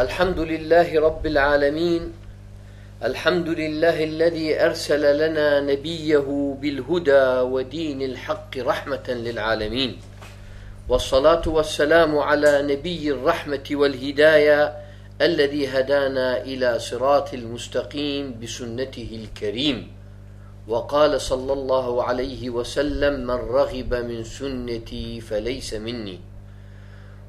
الحمد لله رب العالمين. الحمد لله الذي أرسل لنا نبيه بالهدى ودين الحق رحمة للعالمين. والصلاة والسلام على نبي الرحمة والهداية الذي هدانا إلى صراط المستقيم بسنته الكريم. وقال صلى الله عليه وسلم من رغب من سنتي فليس مني.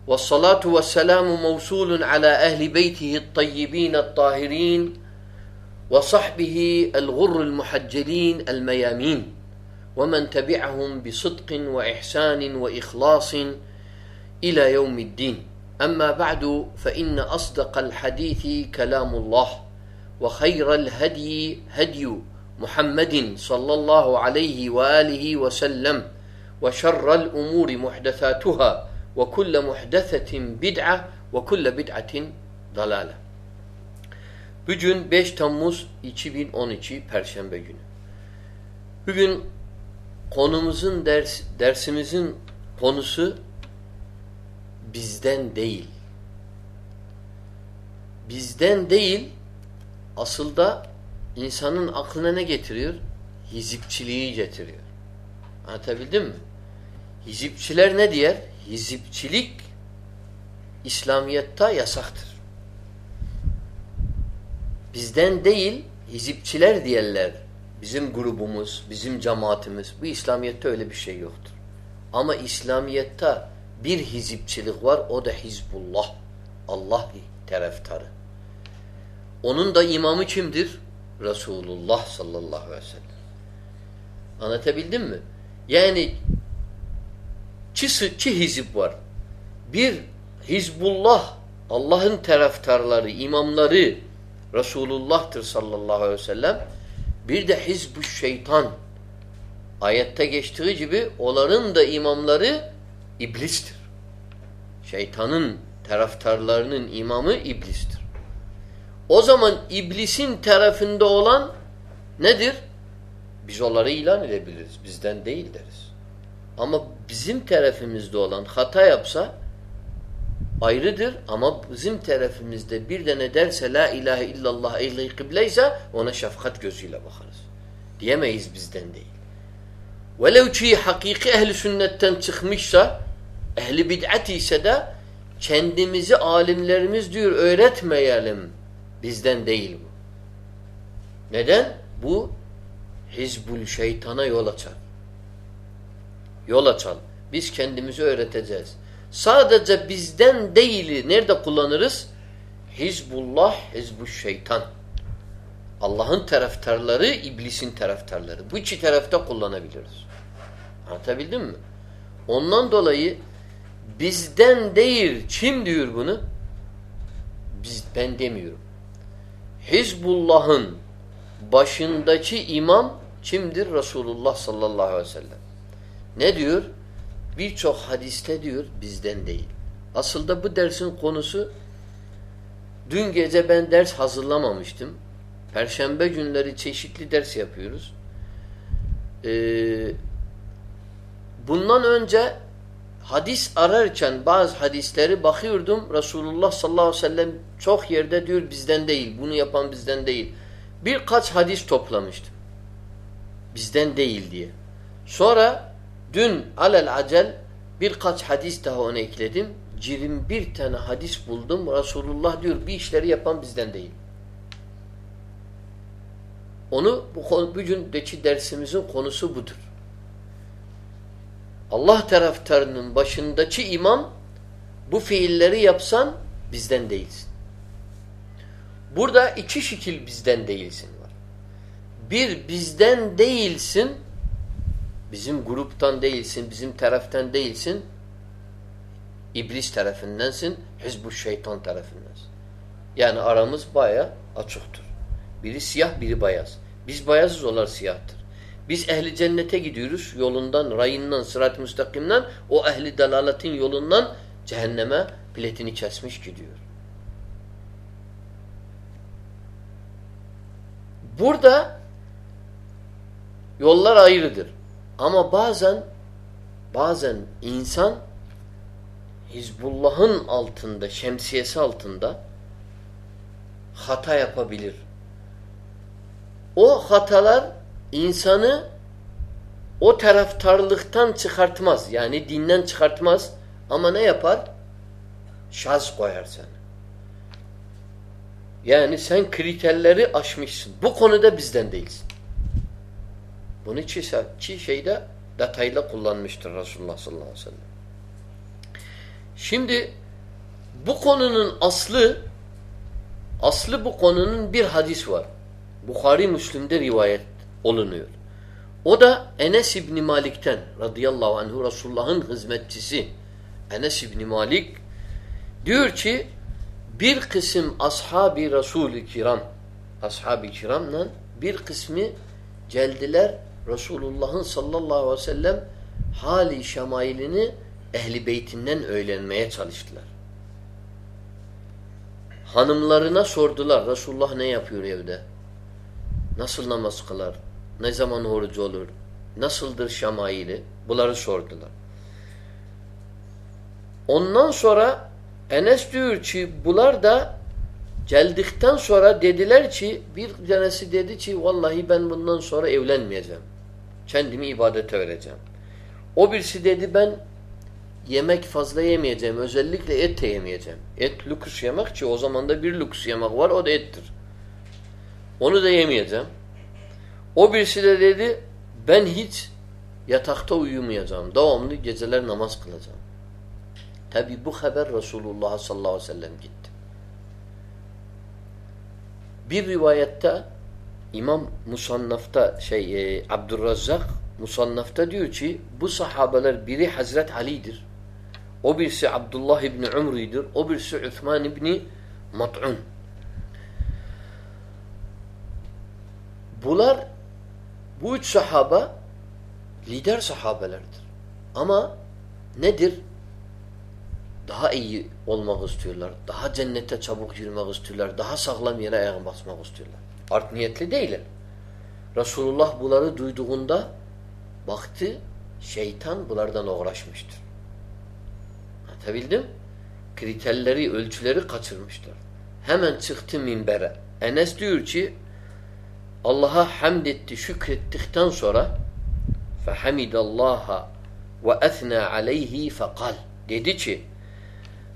والصلاة والسلام موصول على أهل بيته الطيبين الطاهرين وصحبه الغر المحجلين الميامين ومن تبعهم بصدق وإحسان وإخلاص إلى يوم الدين. أما بعد فإن أصدق الحديث كلام الله وخير الهدي هدي محمد صلى الله عليه وآله وسلم وشر الأمور محدثاتها ve kulle muhdesetin bid'a ve kulle bid'atin dalale. Bugün 5 Temmuz 2012 Perşembe günü. Bugün konumuzun ders dersimizin konusu bizden değil. Bizden değil asıl da insanın aklına ne getiriyor? Hizipçiliği getiriyor. Anlatabildim mi? Hizipçiler ne diyer? Hizipçilik İslamiyet'te yasaktır. Bizden değil, hizipçiler diyerler. Bizim grubumuz, bizim cemaatimiz. Bu İslamiyet'te öyle bir şey yoktur. Ama İslamiyet'te bir hizipçilik var, o da Hizbullah. Allah taraftarı. Onun da imamı kimdir? Resulullah sallallahu aleyhi ve sellem. Anlatabildim mi? Yani çi hizip var. Bir Hizbullah Allah'ın taraftarları, imamları Resulullah'tır sallallahu aleyhi ve sellem. Bir de Hizbu şeytan. Ayette geçtiği gibi onların da imamları iblistir. Şeytanın taraftarlarının imamı iblistir. O zaman iblisin tarafında olan nedir? Biz onları ilan edebiliriz. Bizden değil deriz. Ama bizim tarafımızda olan hata yapsa ayrıdır ama bizim tarafımızda bir de ne derse la ilahe illallah ehli kıbleyse ona şefkat gözüyle bakarız. Diyemeyiz bizden değil. Velev ki hakiki ehli sünnetten çıkmışsa ehli bid'at ise de kendimizi alimlerimiz diyor öğretmeyelim. Bizden değil bu. Neden? Bu Hizbul şeytana yol açar. Yol açalım. Biz kendimizi öğreteceğiz. Sadece bizden değil nerede kullanırız? Hizbullah, Hizbu şeytan. Allah'ın taraftarları, iblisin taraftarları. Bu iki tarafta kullanabiliriz. Anlatabildim mi? Ondan dolayı bizden değil, kim diyor bunu? Biz, ben demiyorum. Hizbullah'ın başındaki imam kimdir? Resulullah sallallahu aleyhi ve sellem. Ne diyor? Birçok hadiste diyor bizden değil. Aslında bu dersin konusu dün gece ben ders hazırlamamıştım. Perşembe günleri çeşitli ders yapıyoruz. Ee, bundan önce hadis ararken bazı hadisleri bakıyordum. Resulullah sallallahu aleyhi ve sellem çok yerde diyor bizden değil. Bunu yapan bizden değil. Birkaç hadis toplamıştım. Bizden değil diye. Sonra Dün alel acel birkaç hadis daha ona ekledim. Cirim bir tane hadis buldum. Resulullah diyor bir işleri yapan bizden değil. Onu bu konu, bugündeki dersimizin konusu budur. Allah taraftarının başındaki imam bu fiilleri yapsan bizden değilsin. Burada iki şekil bizden değilsin var. Bir bizden değilsin Bizim gruptan değilsin, bizim taraftan değilsin. İblis tarafındansın, Hizbu şeytan tarafındansın. Yani aramız baya açıktır. Biri siyah, biri beyaz. Biz beyazız, onlar siyahtır. Biz ehli cennete gidiyoruz yolundan, rayından, sırat-ı müstakimden, o ehli dalaletin yolundan cehenneme biletini kesmiş gidiyor. Burada yollar ayrıdır. Ama bazen bazen insan Hizbullah'ın altında, şemsiyesi altında hata yapabilir. O hatalar insanı o taraftarlıktan çıkartmaz. Yani dinden çıkartmaz. Ama ne yapar? Şaz koyar sana. Yani sen kriterleri aşmışsın. Bu konuda bizden değilsin. Bunu çi şeyde detayla kullanmıştır Resulullah sallallahu aleyhi ve sellem. Şimdi bu konunun aslı aslı bu konunun bir hadis var. Bukhari Müslim'de rivayet olunuyor. O da Enes İbni Malik'ten radıyallahu anhu Resulullah'ın hizmetçisi Enes İbni Malik diyor ki bir kısım ashab-ı Resul-i Kiram ashab-ı kiramla bir kısmı geldiler Resulullah'ın sallallahu aleyhi ve sellem hali şemailini ehli beytinden öğrenmeye çalıştılar. Hanımlarına sordular Resulullah ne yapıyor evde? Nasıl namaz kılar? Ne zaman orucu olur? Nasıldır şamaili? Bunları sordular. Ondan sonra Enes diyor ki bunlar da geldikten sonra dediler ki bir tanesi dedi ki vallahi ben bundan sonra evlenmeyeceğim. Kendimi ibadete vereceğim. O birisi dedi ben yemek fazla yemeyeceğim. Özellikle et de yemeyeceğim. Et lüks yemek ki o zaman da bir lüks yemek var o da ettir. Onu da yemeyeceğim. O birisi de dedi ben hiç yatakta uyumayacağım. Devamlı geceler namaz kılacağım. Tabi bu haber Resulullah sallallahu aleyhi ve sellem gitti. Bir rivayette İmam Musannaf'ta şey e, Abdurrazzak Musannaf'ta diyor ki bu sahabeler biri Hazret Ali'dir. O birisi Abdullah İbni Umri'dir. O birisi Üthman İbni Mat'un. Bunlar bu üç sahaba lider sahabelerdir. Ama nedir? Daha iyi olmak istiyorlar. Daha cennete çabuk girmek istiyorlar. Daha sağlam yere ayak basmak istiyorlar. Art niyetli değiller. Resulullah bunları duyduğunda baktı şeytan bunlardan uğraşmıştır. Anlatabildim? Kriterleri, ölçüleri kaçırmışlar. Hemen çıktı minbere. Enes diyor ki Allah'a hamd etti, şükrettikten sonra فَحَمِدَ ve وَاَثْنَى عَلَيْهِ فَقَالْ Dedi ki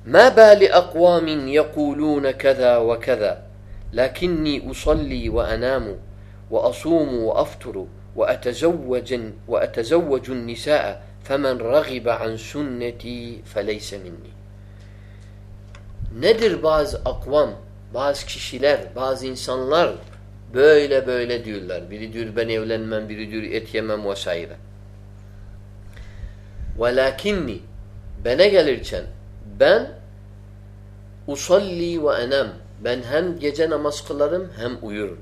مَا بَالِ أَقْوَامٍ يَقُولُونَ كَذَا وَكَذَا لكني أصلي وأنام وأصوم وأفطر وأتزوج وأتزوج النساء فمن رغب عن sünneti فليس مني. Nedir bazı akvam, bazı kişiler, bazı insanlar böyle böyle diyorlar. Biri diyor ben evlenmem, biri diyor et yemem vs. Velakinni bana gelirken ben usalli ve enem ben hem gece namaz kılarım hem uyurum.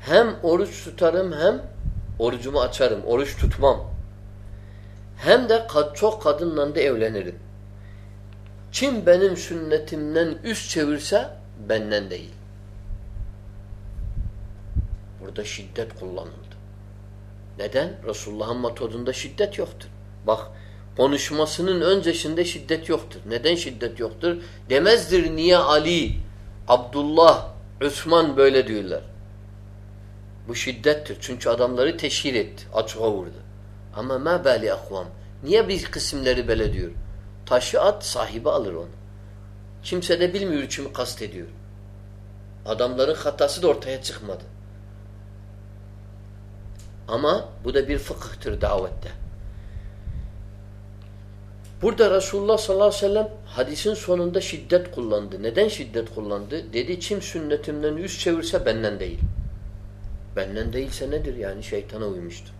Hem oruç tutarım hem orucumu açarım. Oruç tutmam. Hem de çok kadınla da evlenirim. Kim benim sünnetimden üst çevirse benden değil. Burada şiddet kullanıldı. Neden? Resulullah'ın metodunda şiddet yoktur. Bak konuşmasının öncesinde şiddet yoktur. Neden şiddet yoktur? Demezdir niye Ali Abdullah, Osman böyle diyorlar. Bu şiddettir. Çünkü adamları teşhir etti. Açığa vurdu. Ama ma bali akvam. Niye bir kısımları böyle diyor? Taşı at sahibi alır onu. Kimse de bilmiyor kimi kastediyor. Adamların hatası da ortaya çıkmadı. Ama bu da bir fıkıhtır davette. Burada Resulullah sallallahu aleyhi ve sellem hadisin sonunda şiddet kullandı. Neden şiddet kullandı? Dedi kim sünnetimden yüz çevirse benden değil. Benden değilse nedir? Yani şeytana uymuştur.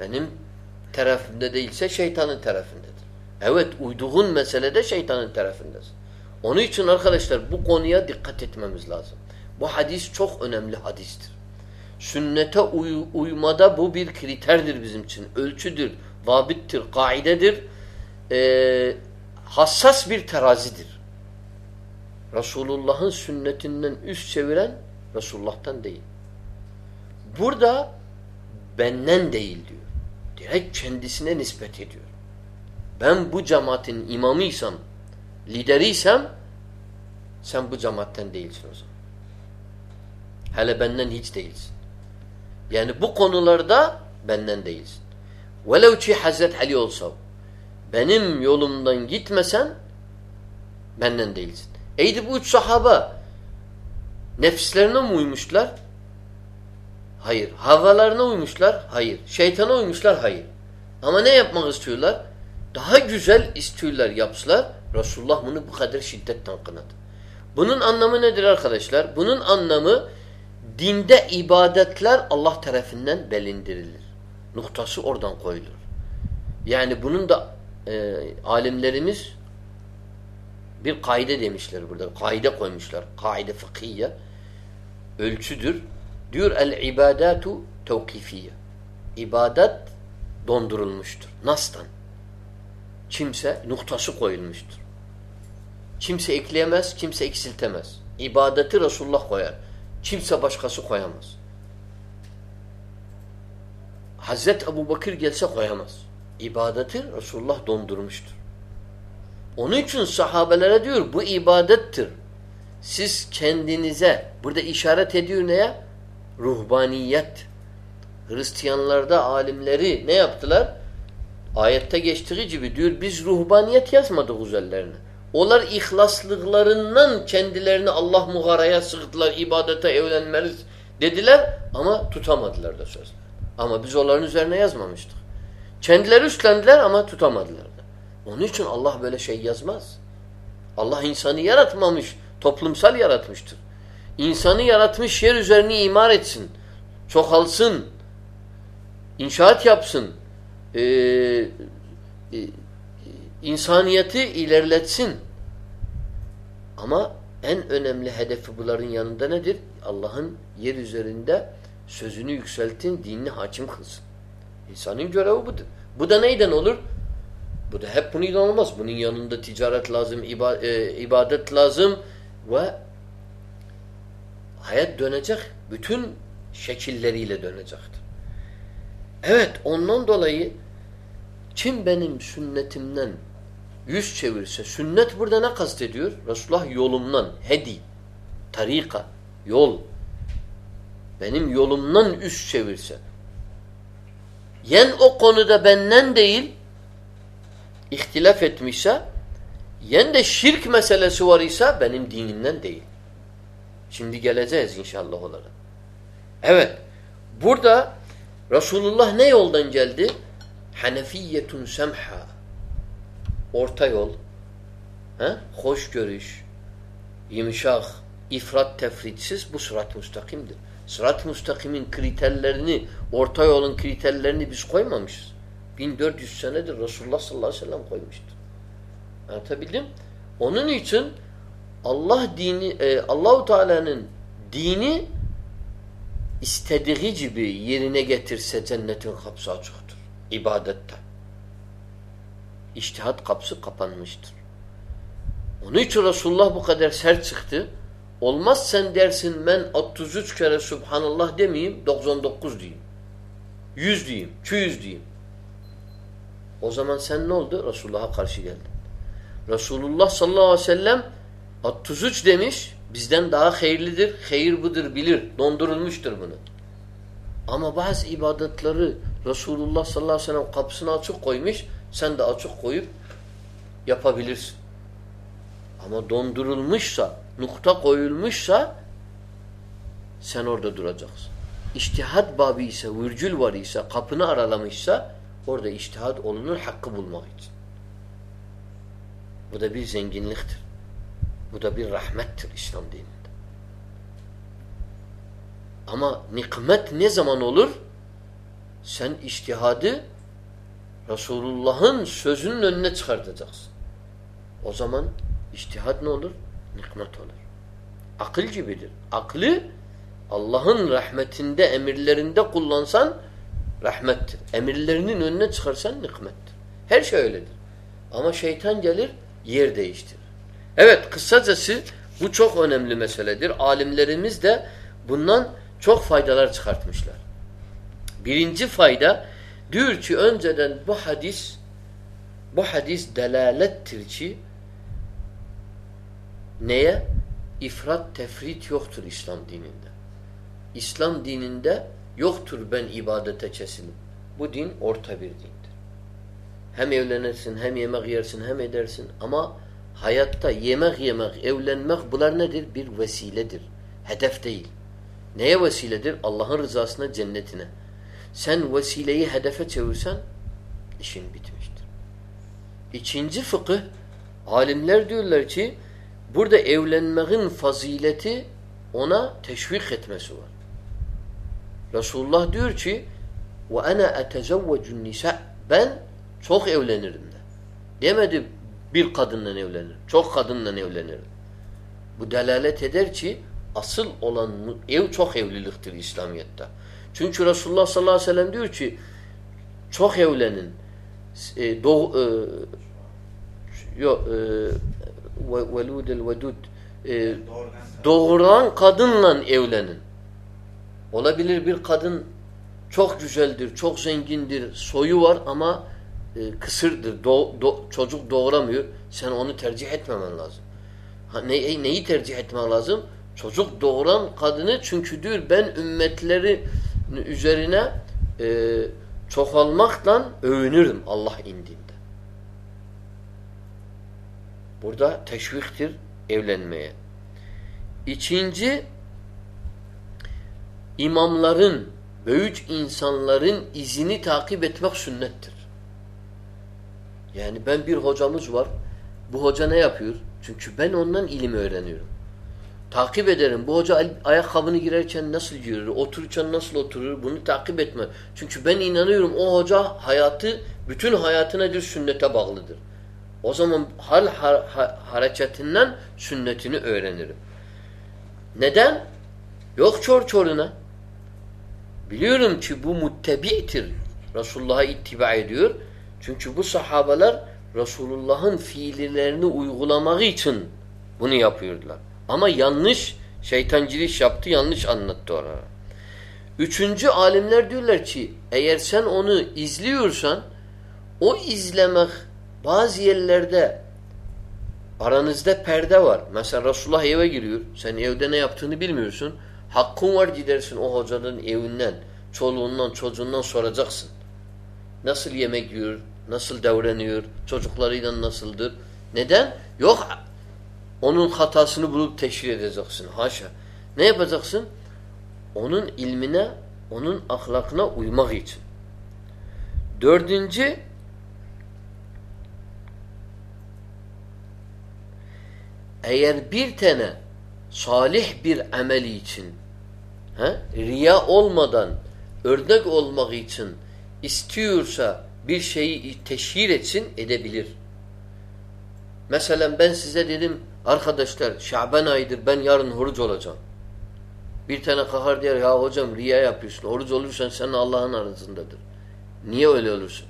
Benim tarafımda değilse şeytanın tarafındadır. Evet uyduğun meselede şeytanın tarafındasın. Onun için arkadaşlar bu konuya dikkat etmemiz lazım. Bu hadis çok önemli hadistir. Sünnete uy uymada bu bir kriterdir bizim için. Ölçüdür vabittir, kaidedir. E, hassas bir terazidir. Resulullah'ın sünnetinden üst çeviren Resulullah'tan değil. Burada benden değil diyor. Direkt kendisine nispet ediyor. Ben bu cemaatin imamıysam, lideriysem Sen bu cemaatten değilsin o zaman. Hele benden hiç değilsin. Yani bu konularda benden değilsin. Velev ki Hazret Ali olsa benim yolumdan gitmesen benden değilsin. Eydi bu üç sahaba nefislerine mi uymuşlar? Hayır. Havalarına uymuşlar? Hayır. Şeytana uymuşlar? Hayır. Ama ne yapmak istiyorlar? Daha güzel istiyorlar yapsılar. Resulullah bunu bu kadar şiddetten kınadı. Bunun anlamı nedir arkadaşlar? Bunun anlamı dinde ibadetler Allah tarafından belindirilir. Noktası oradan koyulur. Yani bunun da e, alimlerimiz bir kaide demişler burada. Kaide koymuşlar. Kaide fıkhiye. Ölçüdür. Diyor el ibadatu tevkifiye. İbadet dondurulmuştur. Nas'tan. Kimse noktası koyulmuştur. Kimse ekleyemez, kimse eksiltemez. İbadeti Resulullah koyar. Kimse başkası koyamaz. Hazreti Ebu Bakır gelse koyamaz. İbadeti Resulullah dondurmuştur. Onun için sahabelere diyor bu ibadettir. Siz kendinize burada işaret ediyor neye? Ruhbaniyet. Hristiyanlarda alimleri ne yaptılar? Ayette geçtiği gibi diyor biz ruhbaniyet yazmadık üzerlerine. Onlar ihlaslıklarından kendilerini Allah muharaya sıktılar, ibadete evlenmeliz dediler ama tutamadılar da sözler. Ama biz onların üzerine yazmamıştık. Kendileri üstlendiler ama tutamadılar da. Onun için Allah böyle şey yazmaz. Allah insanı yaratmamış, toplumsal yaratmıştır. İnsanı yaratmış yer üzerine imar etsin, çoğalsın, inşaat yapsın, e, e, insaniyeti ilerletsin. Ama en önemli hedefi bunların yanında nedir? Allah'ın yer üzerinde sözünü yükseltin, dinini hakim kılsın. İnsanın görevi budur. Bu da neyden olur? Bu da hep bunun olmaz. Bunun yanında ticaret lazım, e, ibadet lazım ve hayat dönecek. Bütün şekilleriyle dönecektir. Evet ondan dolayı kim benim sünnetimden yüz çevirse, sünnet burada ne kastediyor? Resulullah yolumdan, hedi, tarika, yol. Benim yolumdan yüz çevirse. Yen o konuda benden değil, ihtilaf etmişse, yen de şirk meselesi var ise benim dinimden değil. Şimdi geleceğiz inşallah olarak. Evet, burada Resulullah ne yoldan geldi? Hanefiyetun semha. Orta yol. He? Hoş görüş. Yumuşak. ifrat tefritsiz bu sırat müstakimdir. Sırat müstakimin kriterlerini, orta yolun kriterlerini biz koymamışız. 1400 senedir Resulullah sallallahu aleyhi ve sellem koymuştur. Anlatabildim? Onun için Allah dini, e, Allahu Teala'nın dini istediği gibi yerine getirse cennetin kapısı açıktır. İbadette. İçtihat kapısı kapanmıştır. Onun için Resulullah bu kadar sert çıktı. Olmaz sen dersin ben 33 kere Subhanallah demeyeyim 99 diyeyim. 100 diyeyim. 200 diyeyim. O zaman sen ne oldu? Resulullah'a karşı geldin. Resulullah sallallahu aleyhi ve sellem 33 demiş bizden daha hayırlıdır. Hayır budur bilir. Dondurulmuştur bunu. Ama bazı ibadetleri Resulullah sallallahu aleyhi ve sellem kapısını açık koymuş. Sen de açık koyup yapabilirsin. Ama dondurulmuşsa, nokta koyulmuşsa sen orada duracaksın. İçtihat babı ise, virgül var ise, kapını aralamışsa orada içtihat olunur hakkı bulmak için. Bu da bir zenginliktir. Bu da bir rahmettir İslam dininde. Ama nikmet ne zaman olur? Sen iştihadı Resulullah'ın sözünün önüne çıkartacaksın. O zaman iştihat ne olur? Nikmet olur. Akıl gibidir. Aklı Allah'ın rahmetinde, emirlerinde kullansan rahmettir. Emirlerinin önüne çıkarsan nikmettir. Her şey öyledir. Ama şeytan gelir, yer değiştirir. Evet, kısacası bu çok önemli meseledir. Alimlerimiz de bundan çok faydalar çıkartmışlar. Birinci fayda diyor ki önceden bu hadis bu hadis delalettir ki neye? ifrat tefrit yoktur İslam dininde. İslam dininde yoktur ben ibadete kesilim. Bu din orta bir dindir. Hem evlenirsin, hem yemek yersin, hem edersin. Ama hayatta yemek yemek, evlenmek bunlar nedir? Bir vesiledir. Hedef değil. Neye vesiledir? Allah'ın rızasına, cennetine. Sen vesileyi hedefe çevirsen işin bitmiştir. İkinci fıkıh alimler diyorlar ki burada evlenmenin fazileti ona teşvik etmesi var. Resulullah diyor ki ana etezevvecun nisa ben çok evlenirim de. Demedi bir kadınla evlenir. Çok kadınla evlenir. Bu delalet eder ki asıl olan ev çok evliliktir İslamiyet'te. Çünkü Resulullah sallallahu aleyhi ve sellem diyor ki çok evlenin. E, doğ, e, yok e, veludel vedud e, doğuran kadınla evlenin. Olabilir bir kadın çok güzeldir, çok zengindir, soyu var ama e, kısırdır, do, do, çocuk doğuramıyor. Sen onu tercih etmemen lazım. Ha, ne, neyi tercih etmen lazım? Çocuk doğuran kadını çünkü diyor ben ümmetleri üzerine e, çoğalmakla övünürüm Allah indinde. Burada teşviktir evlenmeye. İkinci imamların, büyük insanların izini takip etmek sünnettir. Yani ben bir hocamız var. Bu hoca ne yapıyor? Çünkü ben ondan ilim öğreniyorum. Takip ederim. Bu hoca ayakkabını girerken nasıl girer, otururken nasıl oturur bunu takip etme. Çünkü ben inanıyorum o hoca hayatı, bütün hayatı nedir? Sünnete bağlıdır. O zaman hal ha, ha, hareketinden sünnetini öğrenirim. Neden? Yok çor çoruna. Biliyorum ki bu muttebi'tir. Resulullah'a ittiba ediyor. Çünkü bu sahabeler Resulullah'ın fiillerini uygulamak için bunu yapıyordular. Ama yanlış şeytan giriş yaptı, yanlış anlattı oraya. Üçüncü alimler diyorlar ki eğer sen onu izliyorsan o izlemek bazı yerlerde aranızda perde var. Mesela Resulullah eve giriyor. Sen evde ne yaptığını bilmiyorsun. Hakkın var gidersin o hocanın evinden, çoluğundan, çocuğundan soracaksın. Nasıl yemek yiyor, nasıl davranıyor, çocuklarıyla nasıldır. Neden? Yok onun hatasını bulup teşhir edeceksin. Haşa. Ne yapacaksın? Onun ilmine, onun ahlakına uymak için. Dördüncü, eğer bir tane salih bir ameli için he, riya olmadan örnek olmak için istiyorsa bir şeyi teşhir etsin edebilir. Mesela ben size dedim arkadaşlar Şaban ayıdır ben yarın oruç olacağım. Bir tane kahar diyor ya hocam riya yapıyorsun. Oruç olursan sen Allah'ın arasındadır. Niye öyle olursun?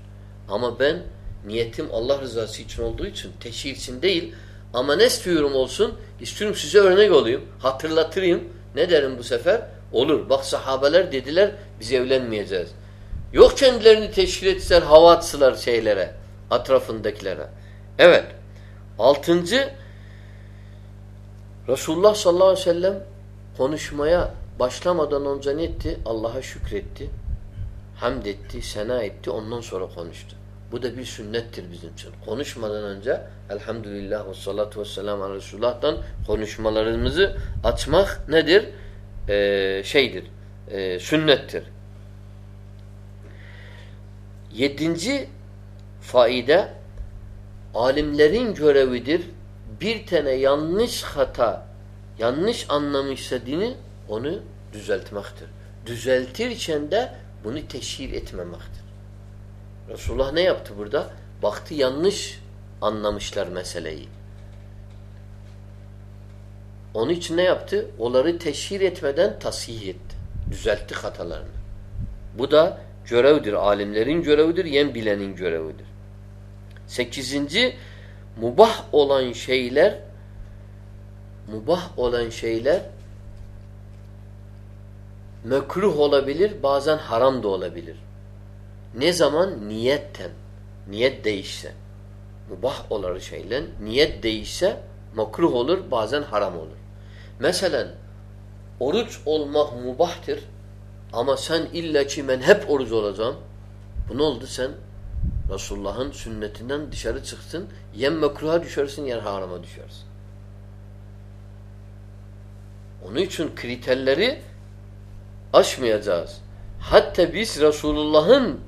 Ama ben niyetim Allah rızası için olduğu için teşhir için değil ama ne istiyorum olsun? İstiyorum size örnek olayım. Hatırlatırayım. Ne derim bu sefer? Olur. Bak sahabeler dediler biz evlenmeyeceğiz. Yok kendilerini teşhir etseler hava atsılar şeylere, atrafındakilere. Evet. Altıncı Resulullah sallallahu aleyhi ve sellem konuşmaya başlamadan önce ne etti? Allah'a şükretti. Hamd etti, sena etti. Ondan sonra konuştu. Bu da bir sünnettir bizim için. Konuşmadan önce elhamdülillah ve salatu ve selamu Resulullah'tan konuşmalarımızı açmak nedir? Ee, şeydir. E, sünnettir. Yedinci faide alimlerin görevidir. Bir tane yanlış hata, yanlış anlamışsa dini onu düzeltmektir. Düzeltirken de bunu teşhir etmemektir. Resulullah ne yaptı burada? Baktı yanlış anlamışlar meseleyi. Onun için ne yaptı? Onları teşhir etmeden tasih etti. Düzeltti hatalarını. Bu da görevdir. Alimlerin görevidir, yen bilenin görevidir. Sekizinci, mubah olan şeyler mubah olan şeyler mekruh olabilir, bazen haram da olabilir. Ne zaman? Niyetten. Niyet değişse. Mubah olan şeyler niyet değişse makruh olur, bazen haram olur. Mesela oruç olmak mubahtır ama sen illa ki ben hep oruç olacağım. Bu ne oldu sen? Resulullah'ın sünnetinden dışarı çıksın. Yen mekruha düşersin, yen harama düşersin. Onun için kriterleri aşmayacağız. Hatta biz Resulullah'ın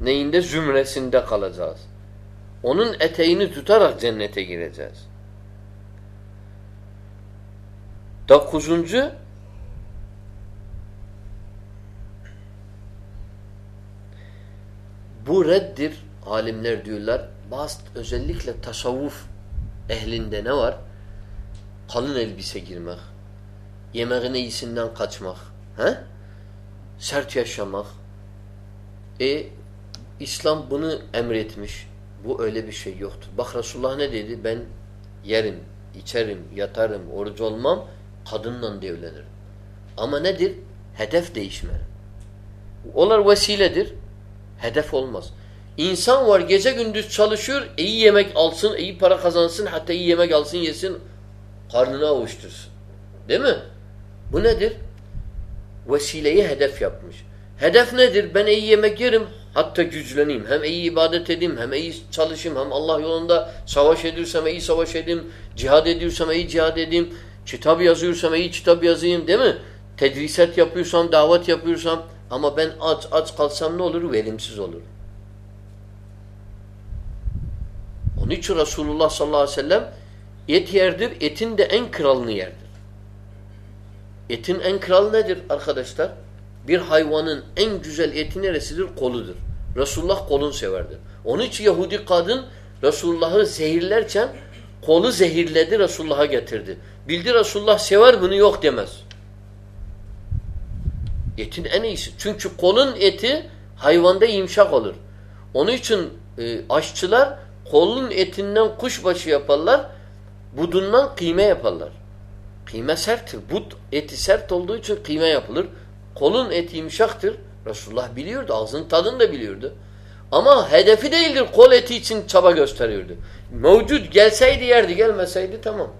neyinde zümresinde kalacağız. Onun eteğini tutarak cennete gireceğiz. Dokuzuncu bu reddir alimler diyorlar. Bazı özellikle tasavvuf ehlinde ne var? Kalın elbise girmek, yemeğin iyisinden kaçmak, he? sert yaşamak. E İslam bunu emretmiş. Bu öyle bir şey yoktur. Bak Resulullah ne dedi? Ben yerim, içerim, yatarım, oruç olmam, kadınla da. Ama nedir? Hedef değişmeli. Onlar vesiledir. Hedef olmaz. İnsan var gece gündüz çalışıyor, iyi yemek alsın, iyi para kazansın, hatta iyi yemek alsın, yesin, karnını avuştursun. Değil mi? Bu nedir? Vesileyi hedef yapmış. Hedef nedir? Ben iyi yemek yerim, hatta güçleneyim. Hem iyi ibadet edeyim, hem iyi çalışayım, hem Allah yolunda savaş ediyorsam iyi savaş edeyim, cihad ediyorsam iyi cihad edeyim, kitap yazıyorsam iyi kitap yazayım değil mi? Tedrisat yapıyorsam, davet yapıyorsam ama ben aç aç kalsam ne olur? Verimsiz olur. Onun için Resulullah sallallahu aleyhi ve sellem et yerdir, etin de en kralını yerdir. Etin en kral nedir arkadaşlar? Bir hayvanın en güzel eti neresidir? Koludur. Resulullah kolun severdi. Onun için Yahudi kadın Resulullah'ı zehirlerken kolu zehirledi Resulullah'a getirdi. Bildi Resulullah sever bunu yok demez. Etin en iyisi. Çünkü kolun eti hayvanda yumuşak olur. Onun için e, aşçılar kolun etinden kuşbaşı yaparlar. Budundan kıyme yaparlar. Kıyme serttir. But eti sert olduğu için kıyme yapılır. Kolun eti yumuşaktır. Resulullah biliyordu. Ağzının tadını da biliyordu. Ama hedefi değildir. Kol eti için çaba gösteriyordu. Mevcut gelseydi yerdi. Gelmeseydi tamam.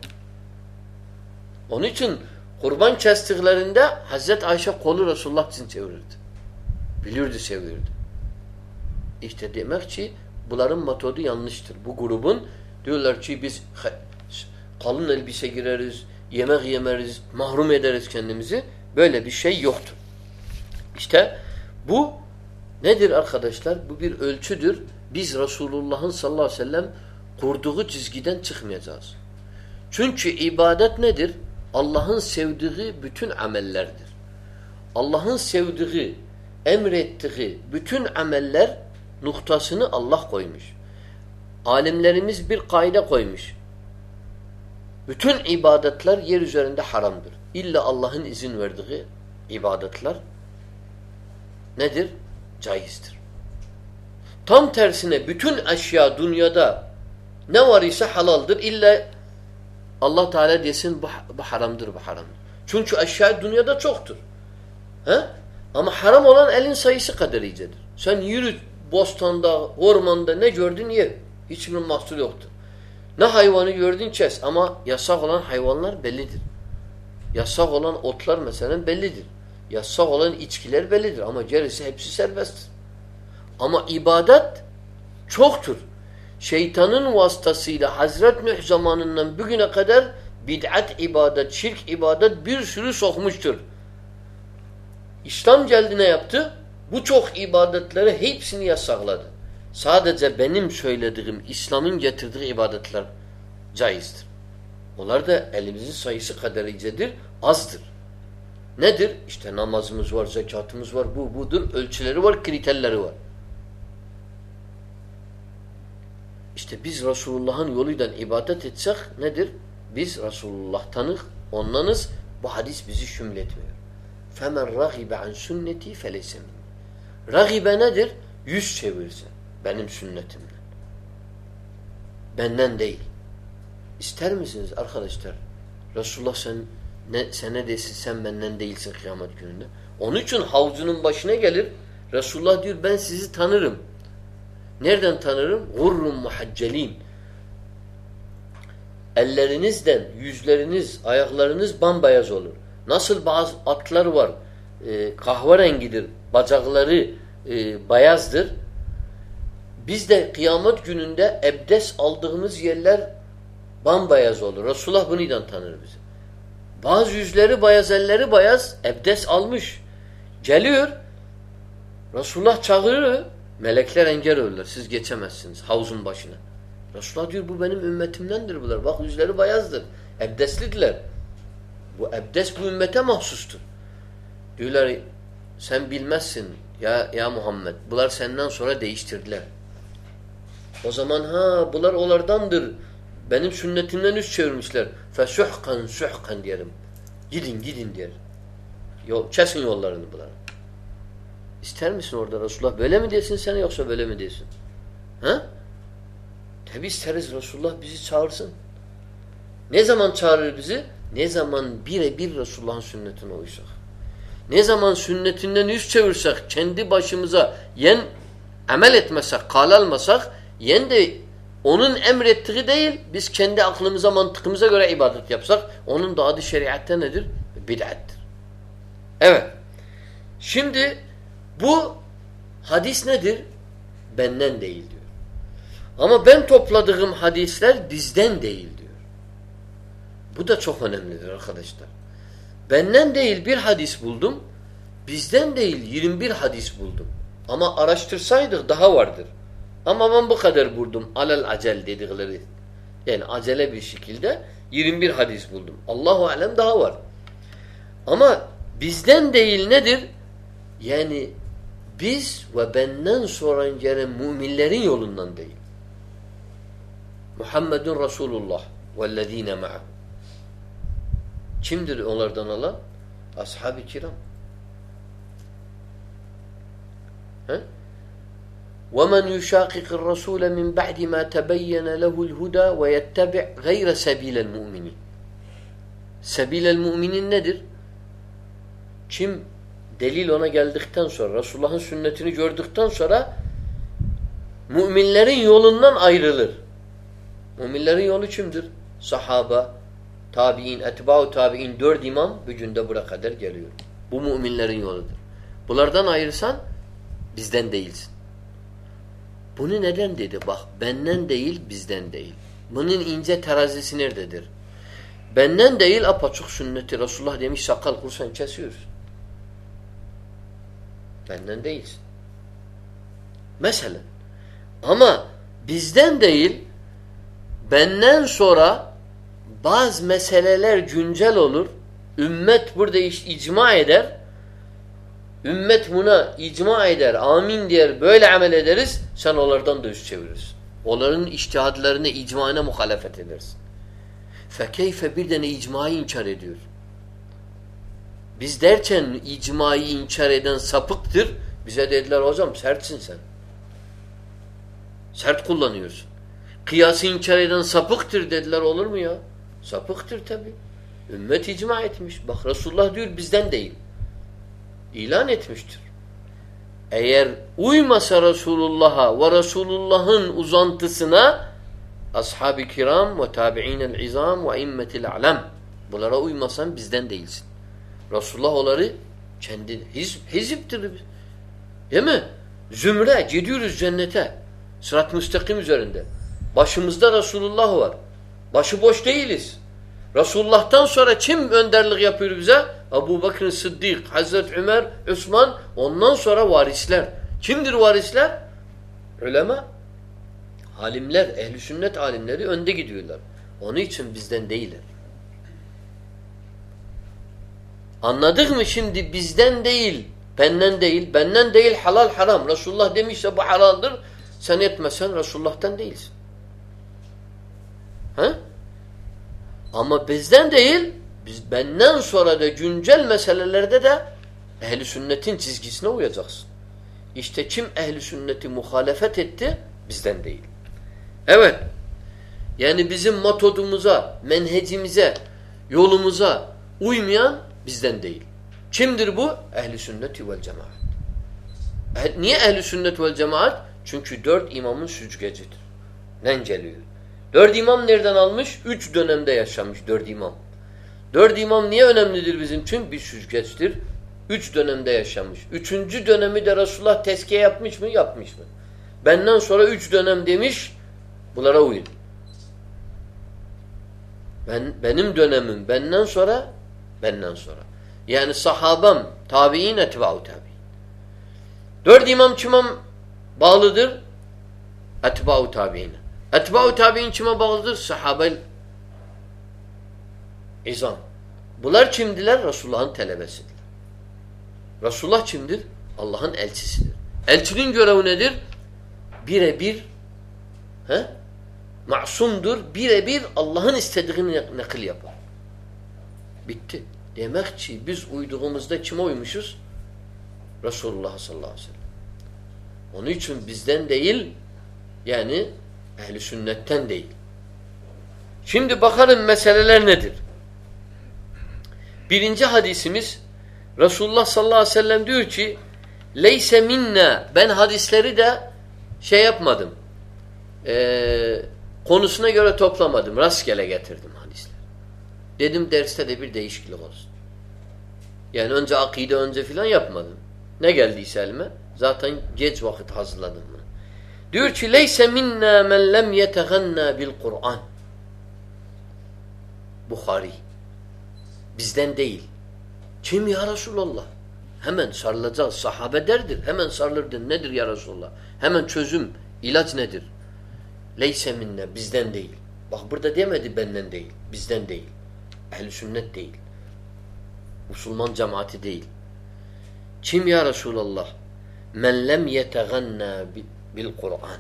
Onun için kurban kestiklerinde Hazreti Ayşe kolu Resulullah için çevirirdi. Biliyordu, seviyordu. İşte demek ki bunların metodu yanlıştır. Bu grubun diyorlar ki biz kalın elbise gireriz, yemek yemeriz, mahrum ederiz kendimizi. Böyle bir şey yoktur. İşte bu nedir arkadaşlar? Bu bir ölçüdür. Biz Resulullah'ın sallallahu aleyhi ve sellem kurduğu çizgiden çıkmayacağız. Çünkü ibadet nedir? Allah'ın sevdiği bütün amellerdir. Allah'ın sevdiği, emrettiği bütün ameller noktasını Allah koymuş. Alimlerimiz bir kaide koymuş. Bütün ibadetler yer üzerinde haramdır. İlla Allah'ın izin verdiği ibadetler nedir? Caizdir. Tam tersine bütün eşya dünyada ne var ise halaldır. İlla Allah Teala desin bu, bu haramdır, bu haramdır. Çünkü eşya dünyada çoktur. He? Ama haram olan elin sayısı kadar iyicedir. Sen yürü bostanda, ormanda ne gördün ye. Hiçbir mahsur yoktur. Ne hayvanı gördün kes ama yasak olan hayvanlar bellidir. Yasak olan otlar mesela bellidir. Yasak olan içkiler bellidir ama gerisi hepsi serbesttir. Ama ibadet çoktur. Şeytanın vasıtasıyla Hazret Nuh zamanından bugüne kadar bid'at ibadet, şirk ibadet bir sürü sokmuştur. İslam geldi ne yaptı? Bu çok ibadetleri hepsini yasakladı. Sadece benim söylediğim İslam'ın getirdiği ibadetler caizdir. Onlar da elimizin sayısı kadar icedir, azdır. Nedir? İşte namazımız var, zekatımız var, bu budur, ölçüleri var, kriterleri var. İşte biz Resulullah'ın yoluyla ibadet etsek nedir? Biz Resulullah tanık, ondanız bu hadis bizi şümletmiyor. فَمَنْ رَغِبَ عَنْ sünneti فَلَيْسَ مِنْ Ragibe nedir? Yüz çevirsin benim sünnetimden. Benden değil. İster misiniz arkadaşlar? Resulullah sen ne, ne desin sen benden değilsin kıyamet gününde. Onun için havzunun başına gelir. Resulullah diyor ben sizi tanırım. Nereden tanırım? Gurrun muhaccelin. ellerinizden yüzleriniz, ayaklarınız bambayaz olur. Nasıl bazı atlar var e, kahverengidir, bacakları e, bayazdır. Biz de kıyamet gününde ebdes aldığımız yerler bambayaz olur. Resulullah bundan tanır bizi. Bazı yüzleri bayaz, elleri bayaz, ebdes almış. Geliyor, Resulullah çağırıyor, melekler engel olurlar. Siz geçemezsiniz havuzun başına. Resulullah diyor bu benim ümmetimdendir bunlar. Bak yüzleri bayazdır. Ebdeslidiler. Bu ebdes bu ümmete mahsustur. Diyorlar sen bilmezsin ya ya Muhammed. Bunlar senden sonra değiştirdiler. O zaman ha bunlar onlardandır. Benim sünnetimden üst çevirmişler. Fesuhkan suhkan diyelim. Gidin gidin diyer. Yol, kesin yollarını bunlar. İster misin orada Resulullah böyle mi desin sen yoksa böyle mi desin? Ha? Tabi isteriz Resulullah bizi çağırsın. Ne zaman çağırır bizi? Ne zaman birebir Resulullah'ın sünnetine uysak. Ne zaman sünnetinden yüz çevirsek, kendi başımıza yen amel etmesek, kal almasak, yen de onun emrettiği değil, biz kendi aklımıza, mantıkımıza göre ibadet yapsak, onun da adı şeriatta nedir? Bid'attir. Evet. Şimdi bu hadis nedir? Benden değil diyor. Ama ben topladığım hadisler bizden değil diyor. Bu da çok önemlidir arkadaşlar. Benden değil bir hadis buldum. Bizden değil 21 hadis buldum. Ama araştırsaydık daha vardır. Ama ben bu kadar buldum. Alel acel dedikleri. Yani acele bir şekilde 21 hadis buldum. Allahu alem daha var. Ama bizden değil nedir? Yani biz ve benden sonra gelen müminlerin yolundan değil. Muhammedun Resulullah vellezine ma'ahu. Kimdir onlardan alan? Ashab-ı kiram. وَمَنْ يُشَاقِقِ الرَّسُولَ مِنْ بَعْدِ مَا تَبَيَّنَ لَهُ الْهُدَى وَيَتَّبِعْ غَيْرَ سَب۪يلَ الْمُؤْمِنِينَ Sebil el müminin nedir? Kim delil ona geldikten sonra, Resulullah'ın sünnetini gördükten sonra müminlerin yolundan ayrılır. Müminlerin yolu kimdir? Sahaba, tabi'in, etba'u tabi'in dört imam gücünde buraya kadar geliyor. Bu müminlerin yoludur. Bunlardan ayırsan bizden değilsin. Bunu neden dedi? Bak benden değil bizden değil. Bunun ince terazisi nerededir? Benden değil apaçık sünneti. Resulullah demiş sakal kursan kesiyorsun. Benden değilsin. Mesela ama bizden değil benden sonra bazı meseleler güncel olur. Ümmet burada icma eder. Ümmet buna icma eder, amin diyer, böyle amel ederiz, sen onlardan da yüz çevirirsin. Onların iştihadlarına, icmaına muhalefet edersin. Fekeyfe bir tane icmayı inkar ediyor. Biz derken icmayı inkar eden sapıktır. Bize dediler hocam sertsin sen. Sert kullanıyorsun. Kıyası inkar eden sapıktır dediler olur mu ya? Sapıktır tabi. Ümmet icma etmiş. Bak Resulullah diyor bizden değil. İlan etmiştir. Eğer uymasa Resulullah'a ve Resulullah'ın uzantısına ashab-ı kiram ve tabi'inel izam ve immetil alem bunlara uymasan bizden değilsin. Resulullah onları kendi hiz, hiziptir. Değil mi? Zümre gidiyoruz cennete. Sırat müstakim üzerinde. Başımızda Resulullah var. Başı boş değiliz. Resulullah'tan sonra kim önderlik yapıyor bize? Abu Bakr Sıddık, Hazreti Ömer, Osman ondan sonra varisler. Kimdir varisler? Ulema. Alimler, ehli sünnet alimleri önde gidiyorlar. Onun için bizden değiller. Anladık mı şimdi bizden değil, benden değil, benden değil halal haram. Resulullah demişse bu halaldır. Sen etmesen Resulullah'tan değilsin. He? Ama bizden değil, biz benden sonra da güncel meselelerde de ehli sünnetin çizgisine uyacaksın. İşte kim ehli sünneti muhalefet etti bizden değil. Evet. Yani bizim metodumuza, menhecimize, yolumuza uymayan bizden değil. Kimdir bu? Ehli sünneti vel cemaat. Eh, niye ehli sünnet vel cemaat? Çünkü dört imamın süzgecidir. Ne geliyor? Dört imam nereden almış? Üç dönemde yaşamış dört imam. Dört imam niye önemlidir bizim için? Bir süzgeçtir. Üç dönemde yaşamış. Üçüncü dönemi de Resulullah tezkiye yapmış mı? Yapmış mı? Benden sonra üç dönem demiş, bunlara uyun. Ben, benim dönemim benden sonra, benden sonra. Yani sahabam, tabi'in, etba'u tabi'in. Dört imam kime bağlıdır? Etba'u tabi'in. Etba'u tabi'in kime bağlıdır? Sahabel izam. Bunlar kimdiler? Resulullah'ın telebesidir. Resulullah kimdir? Allah'ın elçisidir. Elçinin görevi nedir? Birebir he? masumdur. Birebir Allah'ın istediğini nakil yapar. Bitti. Demek ki biz uyduğumuzda kime uymuşuz? Resulullah sallallahu aleyhi ve sellem. Onun için bizden değil yani ehli sünnetten değil. Şimdi bakalım meseleler nedir? Birinci hadisimiz Resulullah sallallahu aleyhi ve sellem diyor ki Leyse minna ben hadisleri de şey yapmadım. Ee, konusuna göre toplamadım. Rastgele getirdim hadisleri. Dedim derste de bir değişiklik olsun. Yani önce akide önce filan yapmadım. Ne geldiyse elime zaten geç vakit hazırladım. Diyor ki leyse minna men lem yeteganna bil Kur'an. Bukhari. Bizden değil. Kim ya Resulallah? Hemen sarılacağız. Sahabe derdir. Hemen sarılırdın. Nedir ya Resulallah? Hemen çözüm, ilaç nedir? Leyse minne. Bizden değil. Bak burada demedi benden değil. Bizden değil. Ehl-i sünnet değil. Müslüman cemaati değil. Kim ya Resulallah? Men lem yeteganna bil Kur'an.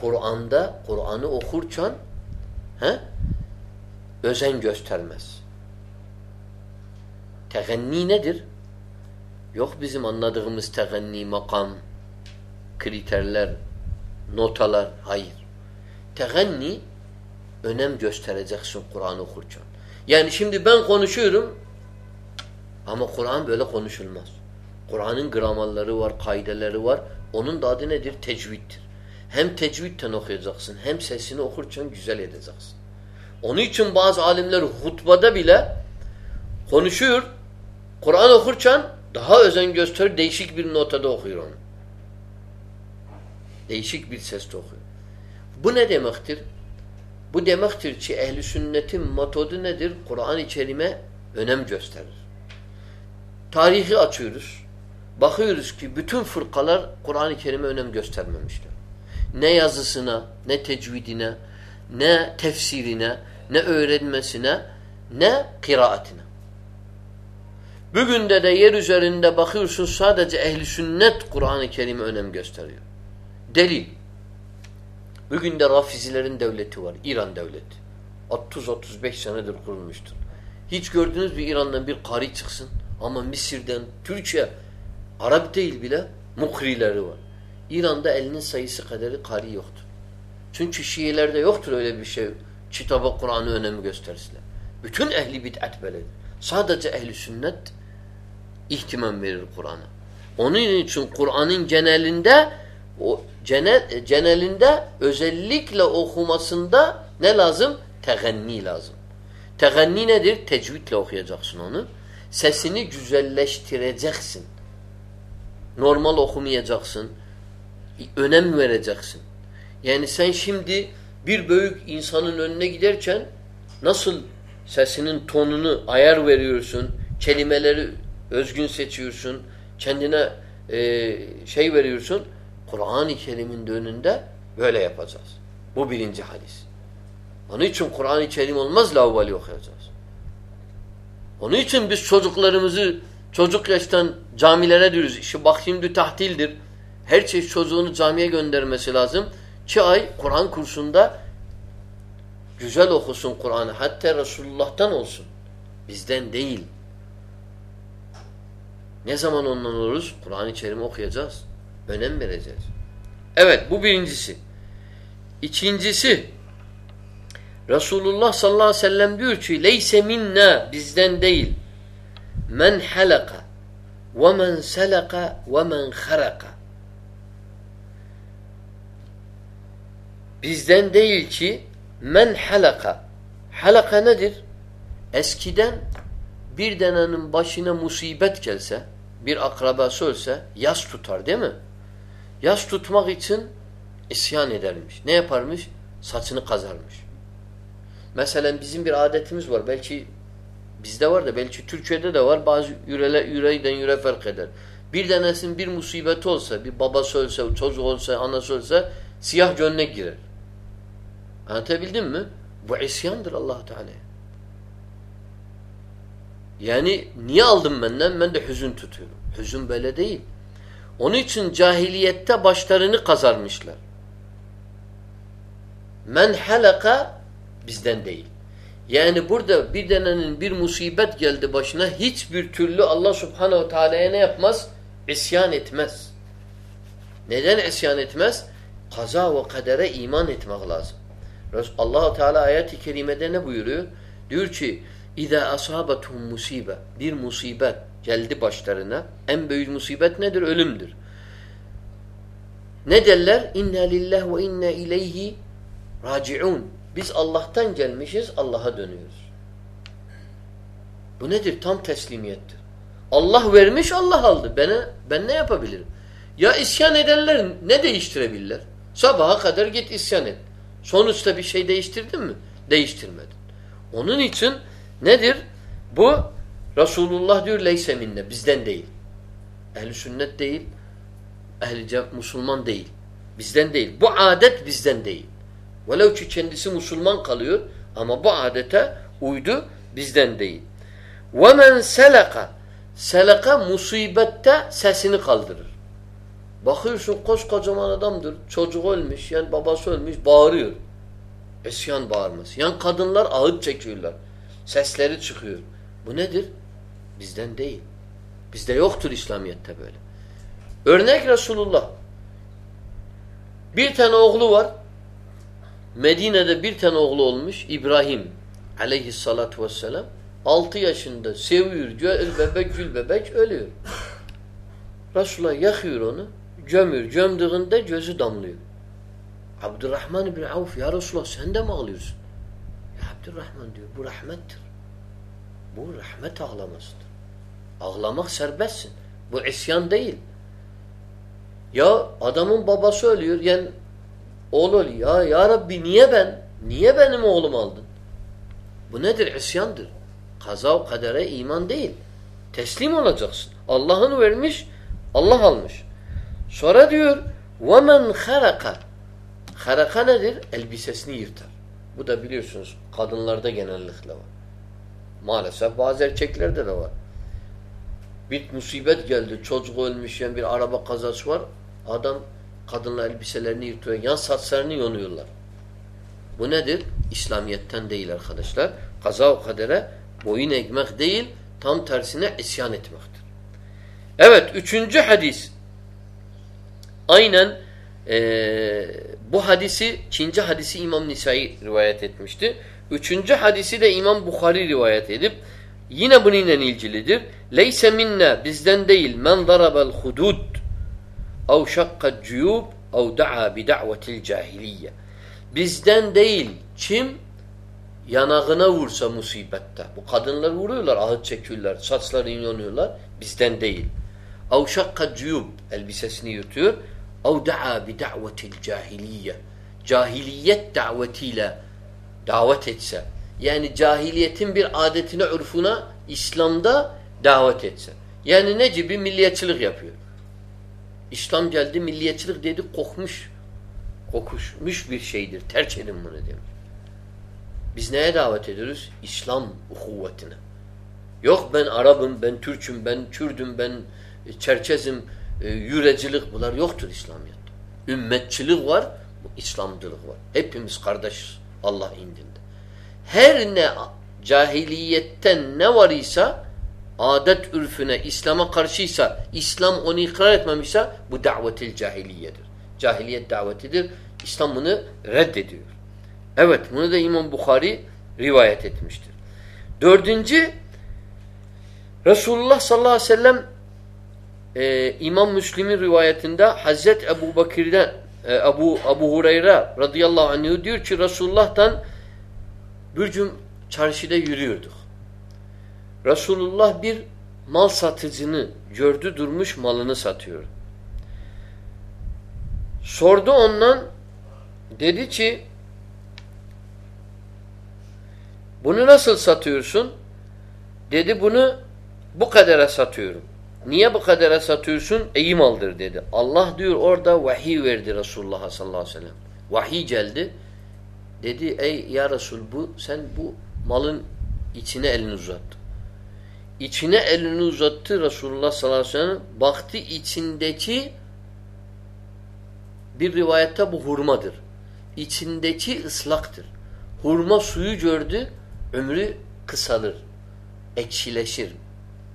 Kur'an'da Kur'an'ı okurken he, özen göstermez. Teganni nedir? Yok bizim anladığımız teganni makam, kriterler, notalar. Hayır. Teganni önem göstereceksin Kur'an okurken. Yani şimdi ben konuşuyorum ama Kur'an böyle konuşulmaz. Kur'an'ın gramalları var, kaideleri var. Onun da adı nedir? Tecviddir. Hem tecvidten okuyacaksın hem sesini okurken güzel edeceksin. Onun için bazı alimler hutbada bile konuşuyor. Kur'an okurken daha özen gösterir değişik bir notada okuyor onu. Değişik bir sesle okuyor. Bu ne demektir? Bu demektir ki ehli sünnetin metodu nedir? Kur'an-ı Kerim'e önem gösterir. Tarihi açıyoruz. Bakıyoruz ki bütün fırkalar Kur'an-ı Kerim'e önem göstermemişler. Ne yazısına, ne tecvidine, ne tefsirine, ne öğrenmesine, ne kıraatine. Bugün de de yer üzerinde bakıyorsun sadece ehli sünnet Kur'an-ı Kerim'e önem gösteriyor. Delil. Bugün de Rafizilerin devleti var. İran devleti. 30-35 senedir kurulmuştur. Hiç gördünüz bir İran'dan bir kari çıksın. Ama Mısır'dan, Türkiye, Arap değil bile mukrileri var. İran'da elinin sayısı kadarı kari yoktur. Çünkü Şiilerde yoktur öyle bir şey. Kitaba Kur'an'ı önemi göstersinler. Bütün ehli bid'at böyledir. Sadece ehli sünnet ihtimam verir Kur'an'a. Onun için Kur'an'ın genelinde o genel, genelinde özellikle okumasında ne lazım? Teganni lazım. Teganni nedir? Tecvidle okuyacaksın onu. Sesini güzelleştireceksin. Normal okumayacaksın. Önem vereceksin. Yani sen şimdi bir büyük insanın önüne giderken nasıl sesinin tonunu ayar veriyorsun, kelimeleri özgün seçiyorsun, kendine e, şey veriyorsun. Kur'an-ı Kerim'in önünde böyle yapacağız. Bu birinci hadis. Onun için Kur'an-ı Kerim olmaz lavvali okuyacağız. Onun için biz çocuklarımızı çocuk yaştan camilere diyoruz. İşte bak şimdi tahtildir. Her şey çocuğunu camiye göndermesi lazım. Ki ay Kur'an kursunda güzel okusun Kur'an'ı. Hatta Resulullah'tan olsun. Bizden değil. Ne zaman ondan oluruz? Kur'an-ı Kerim okuyacağız. Önem vereceğiz. Evet bu birincisi. İkincisi Resulullah sallallahu aleyhi ve sellem diyor ki leyse minna bizden değil men halaka ve men selaka ve men haraka bizden değil ki Men halaka. Halaka nedir? Eskiden bir denenin başına musibet gelse, bir akrabası ölse yas tutar değil mi? Yas tutmak için isyan edermiş. Ne yaparmış? Saçını kazarmış. Mesela bizim bir adetimiz var. Belki bizde var da belki Türkiye'de de var. Bazı yüreyle, yüreğden yüre fark eder. Bir denesin bir musibet olsa, bir babası ölse, çocuk olsa, anası ölse siyah gönlüne girer. Anlatabildim mi? Bu isyandır allah Teala. Yani niye aldım benden? Ben de hüzün tutuyorum. Hüzün böyle değil. Onun için cahiliyette başlarını kazarmışlar. Men halaka bizden değil. Yani burada bir denenin bir musibet geldi başına hiçbir türlü Allah subhanehu teala'ya ne yapmaz? İsyan etmez. Neden isyan etmez? Kaza ve kadere iman etmek lazım. allah Teala ayet-i kerimede ne buyuruyor? Diyor ki İza asabetum musibe bir musibet geldi başlarına. En büyük musibet nedir? Ölümdür. Ne derler? Lillah ve inna ileyhi raciun. Biz Allah'tan gelmişiz, Allah'a dönüyoruz. Bu nedir? Tam teslimiyettir. Allah vermiş, Allah aldı. Ben, ben ne yapabilirim? Ya isyan edenler ne değiştirebilirler? Sabaha kadar git isyan et. Sonuçta bir şey değiştirdin mi? Değiştirmedin. Onun için nedir? Bu Resulullah diyor leyse minne. Bizden değil. Ehli sünnet değil. Ehli Müslüman değil. Bizden değil. Bu adet bizden değil. Velev ki kendisi Müslüman kalıyor ama bu adete uydu bizden değil. وَمَنْ سَلَقَ Selaka musibette sesini kaldırır. Bakıyorsun koskocaman adamdır. Çocuk ölmüş yani babası ölmüş bağırıyor. Esyan bağırması. Yani kadınlar ağıt çekiyorlar. Sesleri çıkıyor. Bu nedir? Bizden değil. Bizde yoktur İslamiyet'te böyle. Örnek Resulullah. Bir tane oğlu var. Medine'de bir tane oğlu olmuş İbrahim aleyhissalatu vesselam. Altı yaşında seviyor, gül bebek gül bebek ölüyor. Resulullah yakıyor onu, gömüyor. Gömdüğünde gözü damlıyor. Abdurrahman ibn Avf ya Resulullah sen de mi ağlıyorsun? Ya Abdurrahman diyor bu rahmettir. Bu rahmet ağlamasıdır. Ağlamak serbestsin. Bu isyan değil. Ya adamın babası ölüyor yani Oğul ya ya Rabbi niye ben? Niye benim oğlum aldın? Bu nedir? İsyandır. Kaza kadere iman değil. Teslim olacaksın. Allah'ın vermiş, Allah almış. Sonra diyor وَمَنْ خَرَقَ Haraka nedir? Elbisesini yırtar. Bu da biliyorsunuz kadınlarda genellikle var. Maalesef bazı erkeklerde de var. Bir musibet geldi. Çocuk ölmüş yani bir araba kazası var. Adam Kadınlar elbiselerini yırtıyor. Yan saçlarını yonuyorlar. Bu nedir? İslamiyetten değil arkadaşlar. Kaza o kadere boyun eğmek değil, tam tersine isyan etmektir. Evet, üçüncü hadis. Aynen e, bu hadisi, ikinci hadisi İmam Nisai rivayet etmişti. Üçüncü hadisi de İmam Bukhari rivayet edip yine bununla ilgilidir. Leyse minna bizden değil men darabel hudud اَوْ شَقَّ الْجُيُوبِ اَوْ دَعَى بِدَعْوَةِ الْجَاهِلِيَّةِ Bizden değil, kim yanağına vursa musibette. Bu kadınlar vuruyorlar, ahıt çekiyorlar, saçlarını yanıyorlar. Bizden değil. اَوْ شَقَّ الْجُيُوبِ Elbisesini yutuyor. اَوْ دَعَى بِدَعْوَةِ الْجَاهِلِيَّةِ Cahiliyet davetiyle davet etse. Yani cahiliyetin bir adetine, ürfuna İslam'da davet etse. Yani ne gibi? Milliyetçilik yapıyor. İslam geldi milliyetçilik dedi kokmuş. Kokuşmuş bir şeydir. Terk edin bunu demiş. Biz neye davet ediyoruz? İslam kuvvetine. Yok ben Arap'ım, ben Türk'üm, ben Kürd'üm, ben Çerkez'im, e, yürecilik bunlar yoktur İslamiyet'te. Ümmetçilik var, İslamcılık var. Hepimiz kardeşiz Allah indinde. Her ne cahiliyetten ne var ise adet ürfüne, İslam'a karşıysa, İslam onu ikrar etmemişse bu davetil cahiliyedir. Cahiliyet davetidir. İslam bunu reddediyor. Evet bunu da İmam Bukhari rivayet etmiştir. Dördüncü Resulullah sallallahu aleyhi ve sellem e, İmam Müslim'in rivayetinde Hazret Ebu Bakir'den e, Ebu, Ebu Hureyre radıyallahu anh diyor ki Resulullah'tan bir gün çarşıda yürüyorduk. Resulullah bir mal satıcını gördü durmuş malını satıyor. Sordu ondan dedi ki bunu nasıl satıyorsun? Dedi bunu bu kadara satıyorum. Niye bu kadara satıyorsun? İyi maldır dedi. Allah diyor orada vahiy verdi Resulullah sallallahu aleyhi ve sellem. Vahiy geldi. Dedi ey ya Resul bu sen bu malın içine elini uzattı. İçine elini uzattı Resulullah sallallahu aleyhi ve sellem. Baktı içindeki bir rivayette bu hurmadır. İçindeki ıslaktır. Hurma suyu gördü, ömrü kısalır. Ekşileşir.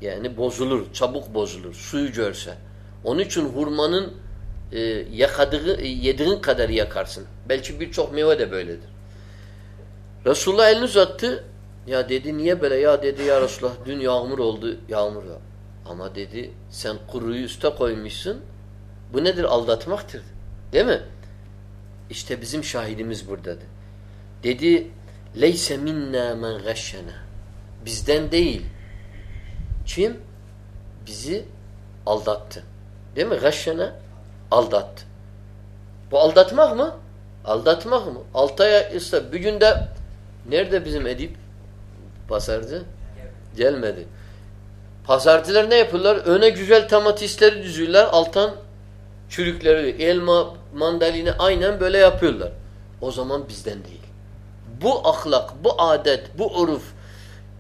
Yani bozulur, çabuk bozulur. Suyu görse. Onun için hurmanın e, yakadığı, yediğin kadar yakarsın. Belki birçok meyve de böyledir. Resulullah elini uzattı. Ya dedi niye böyle? Ya dedi ya Resulullah dün yağmur oldu. Yağmur ya. Ama dedi sen kuruyu üste koymuşsun. Bu nedir? Aldatmaktır. Değil mi? İşte bizim şahidimiz buradadır. Dedi leyse minna men gashşena. Bizden değil. Kim? Bizi aldattı. Değil mi? Gashşena aldattı. Bu aldatmak mı? Aldatmak mı? Altaya ısta bir günde nerede bizim Edip? Pazarcı? Gelmedi. Pazarcılar ne yapıyorlar? Öne güzel tamatistleri düzüyorlar. Altan çürükleri, elma, mandalini aynen böyle yapıyorlar. O zaman bizden değil. Bu ahlak, bu adet, bu uruf,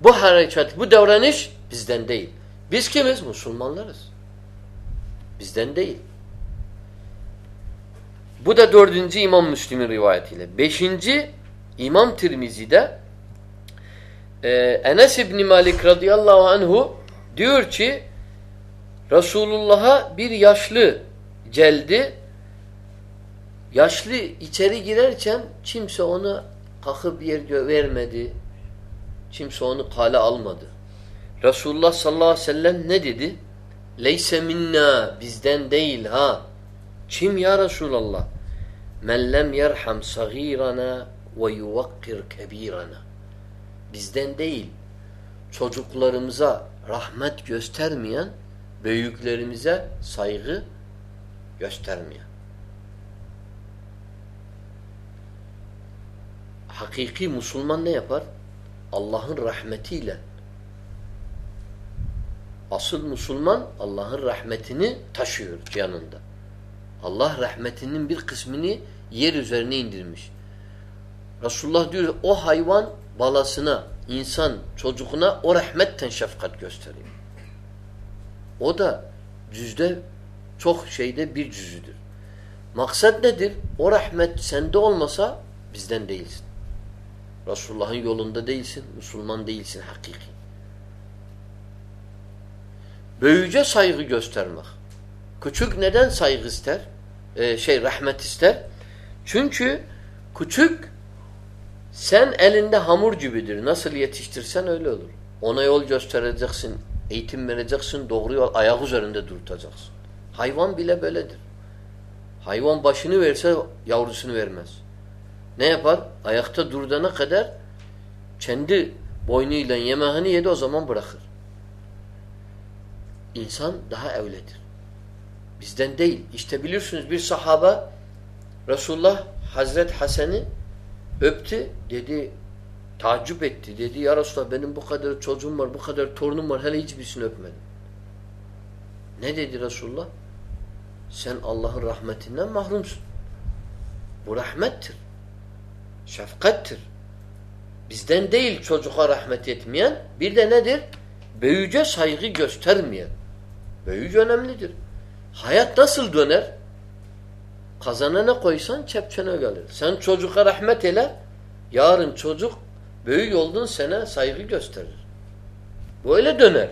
bu hareket, bu davranış bizden değil. Biz kimiz? Müslümanlarız. Bizden değil. Bu da dördüncü İmam Müslim'in rivayetiyle. Beşinci İmam Tirmizi'de e, Enes İbni Malik radıyallahu anhu diyor ki Resulullah'a bir yaşlı geldi. Yaşlı içeri girerken kimse ona kalkıp yer vermedi. Kimse onu kale almadı. Resulullah sallallahu aleyhi ve sellem ne dedi? Leyse minna bizden değil ha. Kim ya Resulallah? Men lem yerham sagirana ve yuvakkir kebirana. Bizden değil. Çocuklarımıza rahmet göstermeyen, büyüklerimize saygı göstermeyen. Hakiki Müslüman ne yapar? Allah'ın rahmetiyle asıl Müslüman Allah'ın rahmetini taşıyor yanında. Allah rahmetinin bir kısmını yer üzerine indirmiş. Resulullah diyor o hayvan balasına, insan çocuğuna o rahmetten şefkat gösteriyor. O da cüzde çok şeyde bir cüzüdür. Maksat nedir? O rahmet sende olmasa bizden değilsin. Resulullah'ın yolunda değilsin, Müslüman değilsin hakiki. Böyüce saygı göstermek. Küçük neden saygı ister? Ee, şey rahmet ister. Çünkü küçük sen elinde hamur gibidir. Nasıl yetiştirsen öyle olur. Ona yol göstereceksin, eğitim vereceksin, doğru yol ayak üzerinde durtacaksın. Hayvan bile böyledir. Hayvan başını verse yavrusunu vermez. Ne yapar? Ayakta durdana kadar kendi boynuyla yemeğini yedi o zaman bırakır. İnsan daha evledir. Bizden değil. İşte biliyorsunuz bir sahaba Resulullah Hazret Hasan'ı öptü. Dedi tacip etti. Dedi ya Resulullah benim bu kadar çocuğum var, bu kadar torunum var. Hele hiçbirisini öpmedim. Ne dedi Resulullah? Sen Allah'ın rahmetinden mahrumsun. Bu rahmettir. Şefkattir. Bizden değil çocuğa rahmet etmeyen. Bir de nedir? Büyüce saygı göstermeyen. Büyüce önemlidir. Hayat nasıl döner? Kazanana koysan çepçene gelir. Sen çocuğa rahmet ele, yarın çocuk büyük oldun sana saygı gösterir. Böyle döner.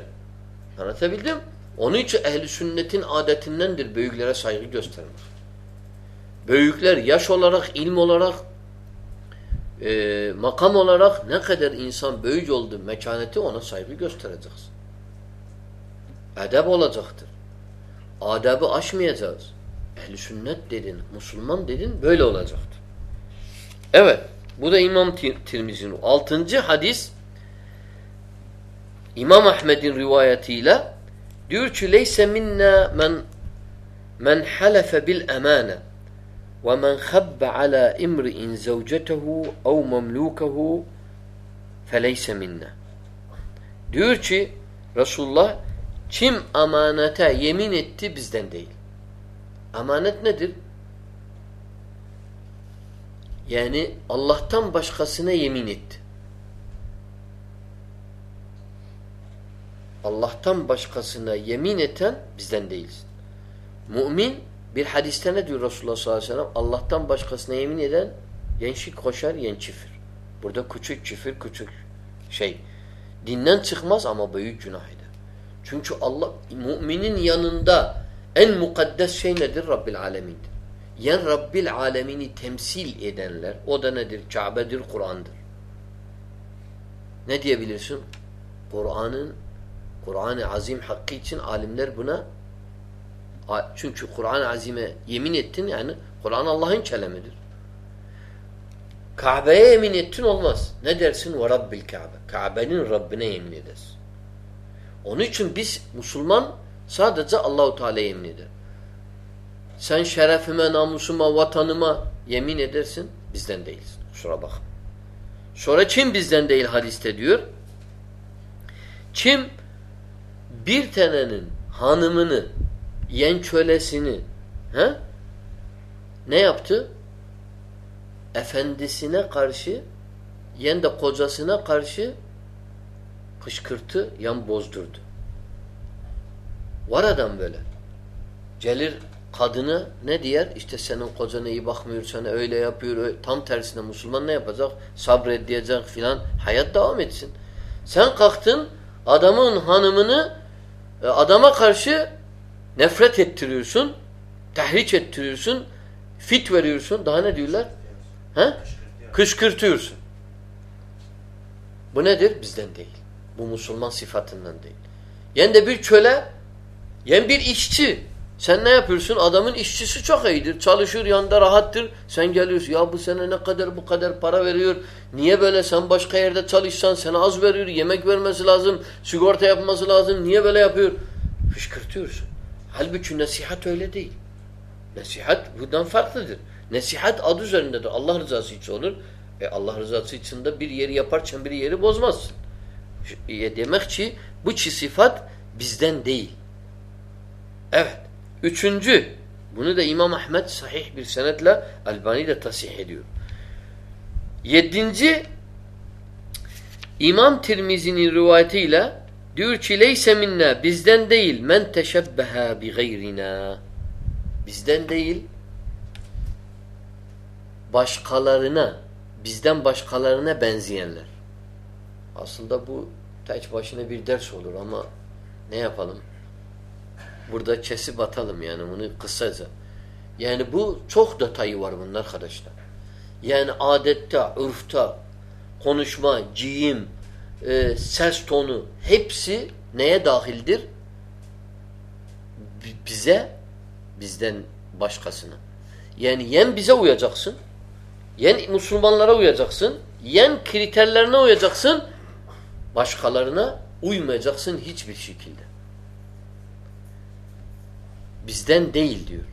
Anlatabildim? Onun için ehli sünnetin adetindendir büyüklere saygı göstermek. Büyükler yaş olarak, ilm olarak, e, makam olarak ne kadar insan büyük oldu mekaneti ona saygı göstereceksin. Edeb olacaktır. Adabı aşmayacağız. Ehli sünnet dedin, Müslüman dedin böyle olacaktır. Evet. Bu da İmam Tirmizi'nin. Altıncı hadis İmam Ahmed'in rivayetiyle diyor ki leyse minna men men halefe bil emane ve men khabbe ala imri'in zevcetehu ev memlukehu feleyse minna. Diyor ki Resulullah kim amanete yemin etti bizden değil. Amanet nedir? Yani Allah'tan başkasına yemin etti. Allah'tan başkasına yemin eten bizden değilsin. Mümin bir hadiste ne diyor Resulullah sallallahu aleyhi ve sellem? Allah'tan başkasına yemin eden yenşik koşar yen çifir. Burada küçük çifir küçük şey. Dinden çıkmaz ama büyük günah eder. Çünkü Allah müminin yanında en mukaddes şey nedir? Rabbil alemindir. Yani Rabbil alemini temsil edenler o da nedir? Kabe'dir, Kur'an'dır. Ne diyebilirsin? Kur'an'ın Kur'an-ı Azim hakkı için alimler buna çünkü Kur'an-ı Azim'e yemin ettin yani Kur'an Allah'ın kelamidir. Kabe'ye yemin ettin olmaz. Ne dersin? Ve Rabbil Kabe. Kabe'nin Rabbine yemin edersin. Onun için biz Müslüman sadece Allahu Teala yemin eder. Sen şerefime, namusuma, vatanıma yemin edersin. Bizden değilsin. Kusura bak. Sonra kim bizden değil hadiste diyor? Kim bir tanenin hanımını, yen kölesini he? ne yaptı? Efendisine karşı yen de kocasına karşı kışkırtı, yan bozdurdu. Var adam böyle. Gelir kadını ne diyer? İşte senin kocana iyi bakmıyor, sana öyle yapıyor. Öyle. Tam tersine Müslüman ne yapacak? Sabredecek filan. Hayat devam etsin. Sen kalktın adamın hanımını e, adama karşı nefret ettiriyorsun, tahriç ettiriyorsun, fit veriyorsun. Daha ne diyorlar? He? Kışkırtıyorsun. Bu nedir? Bizden değil. Bu Müslüman sıfatından değil. Yani de bir köle, yani bir işçi. Sen ne yapıyorsun? Adamın işçisi çok iyidir. Çalışır, yanında rahattır. Sen geliyorsun. Ya bu sene ne kadar bu kadar para veriyor. Niye böyle sen başka yerde çalışsan sana az veriyor. Yemek vermesi lazım. Sigorta yapması lazım. Niye böyle yapıyor? Fışkırtıyorsun. Halbuki nasihat öyle değil. Nasihat bundan farklıdır. Nasihat adı üzerindedir. Allah rızası için olur. E Allah rızası için de bir yeri yaparken bir yeri bozmazsın. E demek ki bu çi sıfat bizden değil. Evet. Üçüncü, bunu da İmam Ahmet sahih bir senetle Albani de tasih ediyor. Yedinci, İmam Tirmizi'nin rivayetiyle diyor ki leyse minna bizden değil men teşebbeha bi gayrina bizden değil başkalarına bizden başkalarına benzeyenler. Aslında bu tek başına bir ders olur ama ne yapalım? Burada kesip atalım yani bunu kısaca. Yani bu çok detayı var bunlar arkadaşlar. Yani adette, ürfta, konuşma, ciyim, e, ses tonu hepsi neye dahildir? Bize, bizden başkasına. Yani yen bize uyacaksın, yen Müslümanlara uyacaksın, yen kriterlerine uyacaksın, başkalarına uymayacaksın hiçbir şekilde. Bizden değil diyor.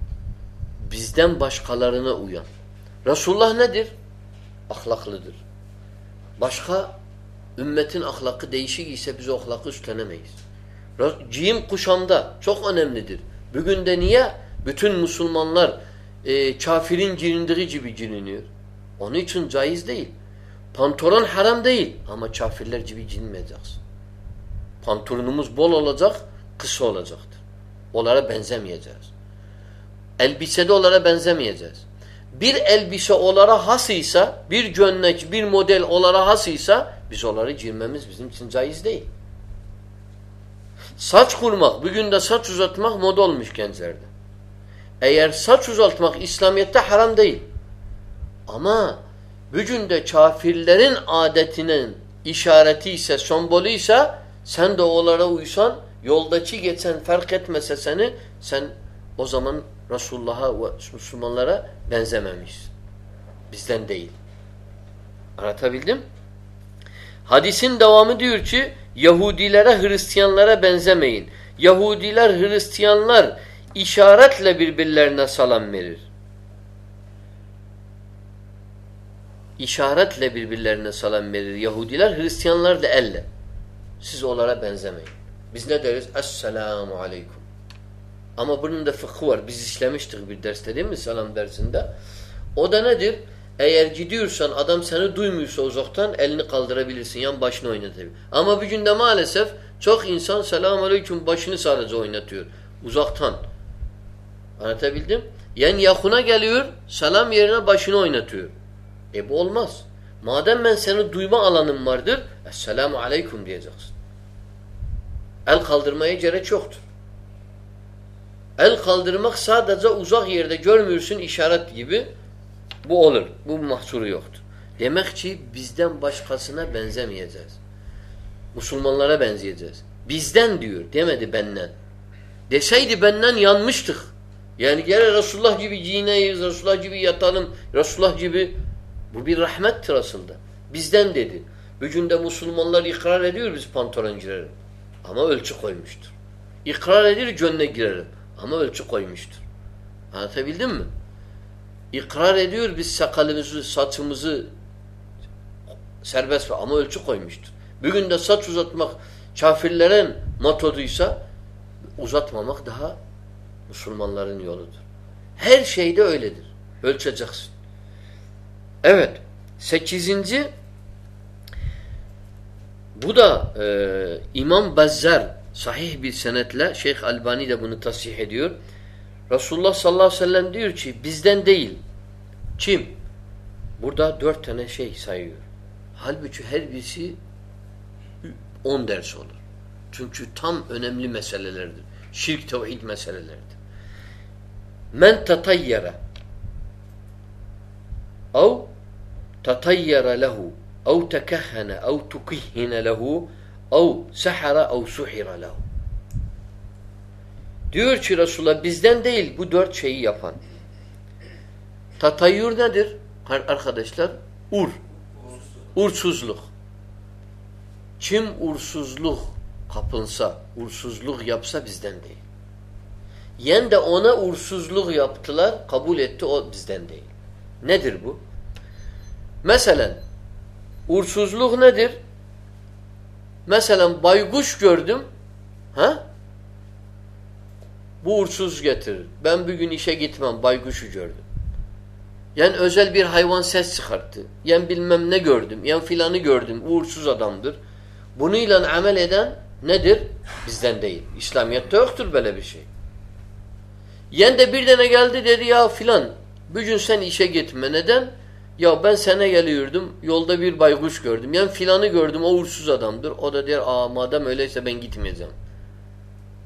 Bizden başkalarına uyan. Resulullah nedir? Ahlaklıdır. Başka ümmetin ahlakı değişik ise biz o ahlakı üstlenemeyiz. Ciyim kuşamda çok önemlidir. Bugün de niye? Bütün Müslümanlar e, kafirin girindiği gibi giriniyor. Onun için caiz değil. Pantolon haram değil ama kafirler gibi girinmeyeceksin. Pantolonumuz bol olacak, kısa olacaktır. Onlara benzemeyeceğiz. Elbisede onlara benzemeyeceğiz. Bir elbise onlara hasıysa, bir gömlek, bir model onlara hasıysa biz onları girmemiz bizim için caiz değil. Saç kurmak, bugün de saç uzatmak moda olmuş gençlerde. Eğer saç uzatmak İslamiyet'te haram değil. Ama bugün de kafirlerin adetinin işareti ise, sembolü ise sen de onlara uysan Yoldaki geçen fark etmese seni sen o zaman Resulullah'a ve Müslümanlara benzememişsin. Bizden değil. Anlatabildim? Hadisin devamı diyor ki Yahudilere Hristiyanlara benzemeyin. Yahudiler Hristiyanlar işaretle birbirlerine salam verir. İşaretle birbirlerine salam verir. Yahudiler Hristiyanlar da elle. Siz onlara benzemeyin. Biz ne deriz? Esselamu aleyküm. Ama bunun da fıkhı var. Biz işlemiştik bir derste değil mi? Selam dersinde. O da nedir? Eğer gidiyorsan adam seni duymuyorsa uzaktan elini kaldırabilirsin. Yan başını oynatabilir. Ama bir günde maalesef çok insan selamun aleyküm başını sadece oynatıyor. Uzaktan. Anlatabildim? Yani yakına geliyor selam yerine başını oynatıyor. E bu olmaz. Madem ben seni duyma alanım vardır Esselamu aleyküm diyeceksin. El kaldırmaya gerek yoktur. El kaldırmak sadece uzak yerde görmüyorsun işaret gibi bu olur. Bu mahsuru yoktur. Demek ki bizden başkasına benzemeyeceğiz. Müslümanlara benzeyeceğiz. Bizden diyor. Demedi benden. Deseydi benden yanmıştık. Yani gene Resulullah gibi giyineyiz, Resulullah gibi yatalım, Resulullah gibi. Bu bir rahmettir aslında. Bizden dedi. Bugün de Müslümanlar ikrar ediyor biz pantolon girerim. Ama ölçü koymuştur. İkrar ediyor gönle girerim. Ama ölçü koymuştur. Anlatabildim mi? İkrar ediyor biz sakalımızı, saçımızı serbest ama ölçü koymuştur. Bugün de saç uzatmak kafirlerin metoduysa uzatmamak daha Müslümanların yoludur. Her şeyde öyledir. Ölçeceksin. Evet. Sekizinci bu da e, İmam Bezzar sahih bir senetle Şeyh Albani de bunu tasih ediyor. Resulullah sallallahu aleyhi ve sellem diyor ki bizden değil. Kim? Burada dört tane şey sayıyor. Halbuki her birisi on ders olur. Çünkü tam önemli meselelerdir. Şirk tevhid meselelerdir. Men tatayyara ev tatayyara lehu ev tekehhene ev tukihhine lehu ev sehara ev suhira lehu Diyor ki Resulullah bizden değil bu dört şeyi yapan. Tatayyur nedir? Arkadaşlar ur. Ursuzluk. Kim ursuzluk kapınsa, ursuzluk yapsa bizden değil. Yen de ona ursuzluk yaptılar, kabul etti o bizden değil. Nedir bu? Mesela ursuzluk nedir? Mesela baykuş gördüm. Ha? Bu uğursuz getirir. Ben bugün işe gitmem. Baykuşu gördüm. Yani özel bir hayvan ses çıkarttı. Yani bilmem ne gördüm. Yani filanı gördüm. Uğursuz adamdır. Bununla amel eden nedir? Bizden değil. İslamiyet'te yoktur böyle bir şey. Yen de bir tane geldi dedi ya filan bugün sen işe gitme. Neden? Ya ben sene geliyordum. Yolda bir baykuş gördüm. Yani filanı gördüm. O uğursuz adamdır. O da der aa madem öyleyse ben gitmeyeceğim.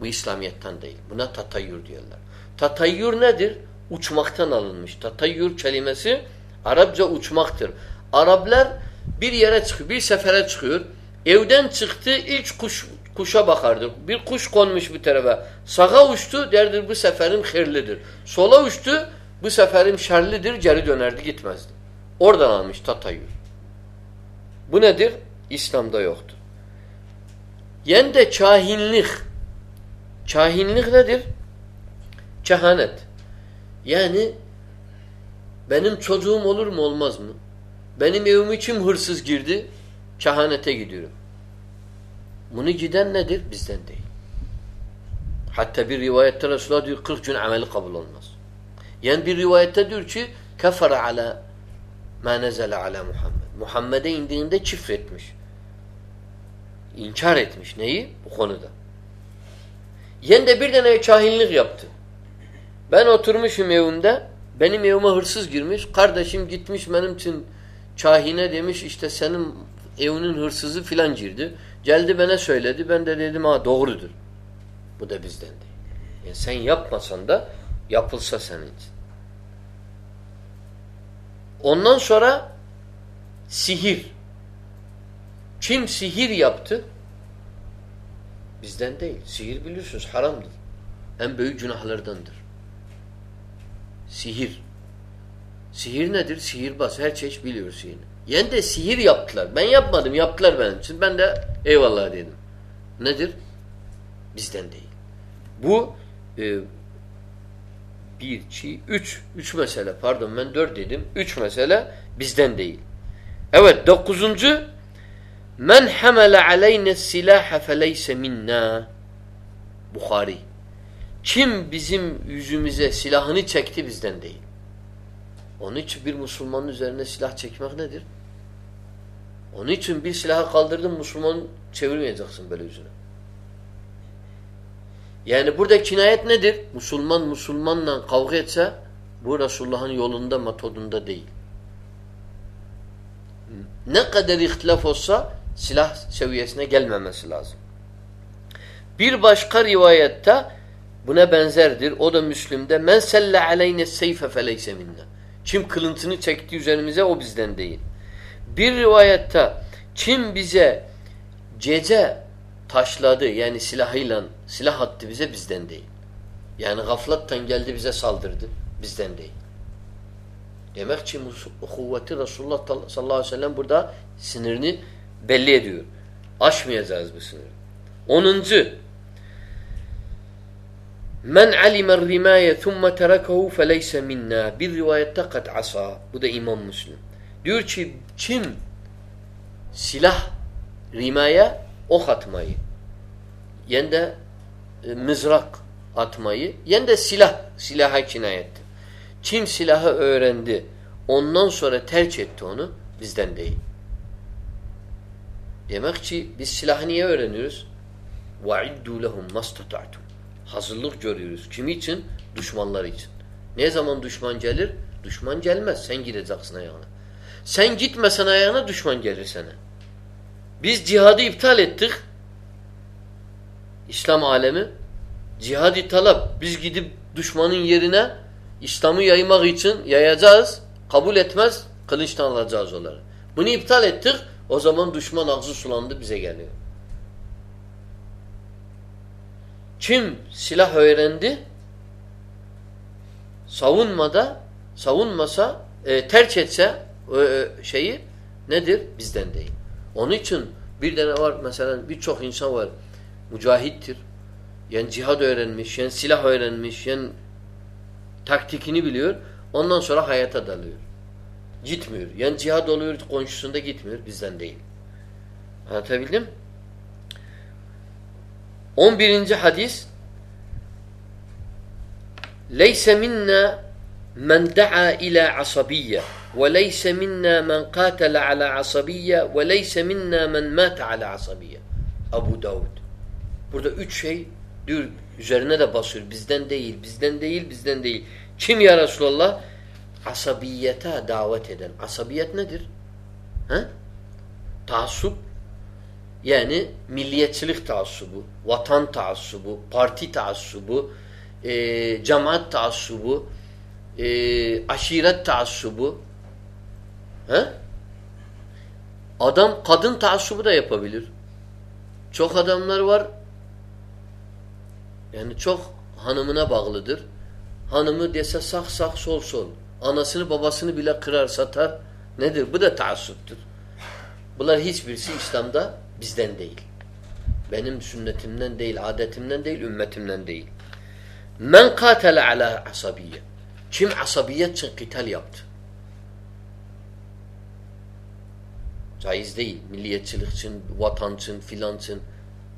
Bu İslamiyet'ten değil. Buna tatayyür diyorlar. Tatayyür nedir? Uçmaktan alınmış. Tatayyür kelimesi Arapça uçmaktır. Araplar bir yere çıkıyor, bir sefere çıkıyor. Evden çıktı ilk kuş kuşa bakardı. Bir kuş konmuş bir tarafa. Sağa uçtu derdir bu seferim hayırlıdır. Sola uçtu bu seferim şerlidir geri dönerdi gitmezdi. Oradan almış tatayyür. Bu nedir? İslam'da yoktur. Yen de kahinlik Kahinlik nedir? Kehanet. Yani benim çocuğum olur mu olmaz mı? Benim evime kim hırsız girdi? Kehanete gidiyorum. Bunu giden nedir? Bizden değil. Hatta bir rivayette Resulullah diyor 40 gün ameli kabul olmaz. Yani bir rivayette diyor ki kefere ala nezele ala Muhammed. Muhammed'e indiğinde çifretmiş. İnkar etmiş. Neyi? Bu konuda. Yen de bir tane kahinlik yaptı. Ben oturmuşum evimde. Benim evime hırsız girmiş. Kardeşim gitmiş benim için kahine demiş işte senin evinin hırsızı filan girdi. Geldi bana söyledi. Ben de dedim ha doğrudur. Bu da bizden değil. Yani sen yapmasan da yapılsa senin için. Ondan sonra sihir. Kim sihir yaptı? Bizden değil. Sihir biliyorsunuz haramdır. En büyük günahlardandır. Sihir. Sihir nedir? Sihirbaz. Her çeşit biliyor sihirini. Yani de sihir yaptılar. Ben yapmadım. Yaptılar benim için. Ben de eyvallah dedim. Nedir? Bizden değil. Bu e, bir, iki, üç. Üç mesele. Pardon ben dört dedim. Üç mesele bizden değil. Evet dokuzuncu Men hamele aleyne silaha feleyse minna Bukhari Kim bizim yüzümüze silahını çekti bizden değil. Onun için bir Müslümanın üzerine silah çekmek nedir? Onun için bir silahı kaldırdın Müslüman çevirmeyeceksin böyle yüzüne. Yani burada kinayet nedir? Müslüman Müslümanla kavga etse bu Resulullah'ın yolunda metodunda değil. Ne kadar ihtilaf olsa silah seviyesine gelmemesi lazım. Bir başka rivayette buna benzerdir. O da Müslüm'de men selle aleyne seyfe feleyse minna. Kim kılıntını çekti üzerimize o bizden değil. Bir rivayette kim bize gece taşladı yani silahıyla silah attı bize bizden değil. Yani gaflattan geldi bize saldırdı bizden değil. Demek ki kuvveti Resulullah sallallahu aleyhi ve sellem burada sınırını belli ediyor. Aşmayacağız bu sınırı. Onuncu Men alimer rimâye thumme terekehu feleyse minna. Bir rivayette kat asa. Bu da İmam Müslim. Diyor ki kim silah rimaya ok atmayı yen de e, mızrak atmayı yen de silah silaha kinayettir. Kim silahı öğrendi ondan sonra terk etti onu bizden değil. Demek ki biz silahı niye öğreniyoruz? وَعِدُّوا لَهُمْ مَسْتَطَعْتُمْ Hazırlık görüyoruz. Kimi için? Düşmanlar için. Ne zaman düşman gelir? Düşman gelmez. Sen gireceksin ayağına. Sen gitmesen ayağına düşman gelir sana. Biz cihadı iptal ettik. İslam alemi. Cihadi talep. Biz gidip düşmanın yerine İslam'ı yaymak için yayacağız. Kabul etmez. Kılıçtan alacağız onları. Bunu iptal ettik. O zaman düşman ağzı sulandı bize geliyor. Kim silah öğrendi savunmada savunmasa e, terk etse e, şeyi nedir? Bizden değil. Onun için bir tane var mesela birçok insan var mücahittir. Yani cihad öğrenmiş, yani silah öğrenmiş, yani taktikini biliyor. Ondan sonra hayata dalıyor. Gitmiyor. Yani cihad oluyor, konşusunda gitmiyor. Bizden değil. Anlatabildim? 11. hadis Leyse minna men da'a ila asabiyye ve leyse minna men katala ala asabiyye ve leyse minna men mata ala asabiyye. Abu Davud. Burada üç şey diyor üzerine de basıyor. Bizden değil, bizden değil, bizden değil. Kim ya Resulallah? Asabiyete davet eden. Asabiyet nedir? He? Taassup yani milliyetçilik taassubu, vatan taassubu, parti taassubu, e, cemaat taassubu, e, aşiret taassubu. He? Adam kadın taassubu da yapabilir. Çok adamlar var yani çok hanımına bağlıdır. Hanımı dese sak sak sol sol. Anasını babasını bile kırar satar. Nedir? Bu da taassuptur. Bunlar hiçbirisi İslam'da bizden değil. Benim sünnetimden değil, adetimden değil, ümmetimden değil. Men katele ala asabiyye. Kim asabiyet için kital yaptı? Caiz değil. Milliyetçilik için, vatan için, filan için.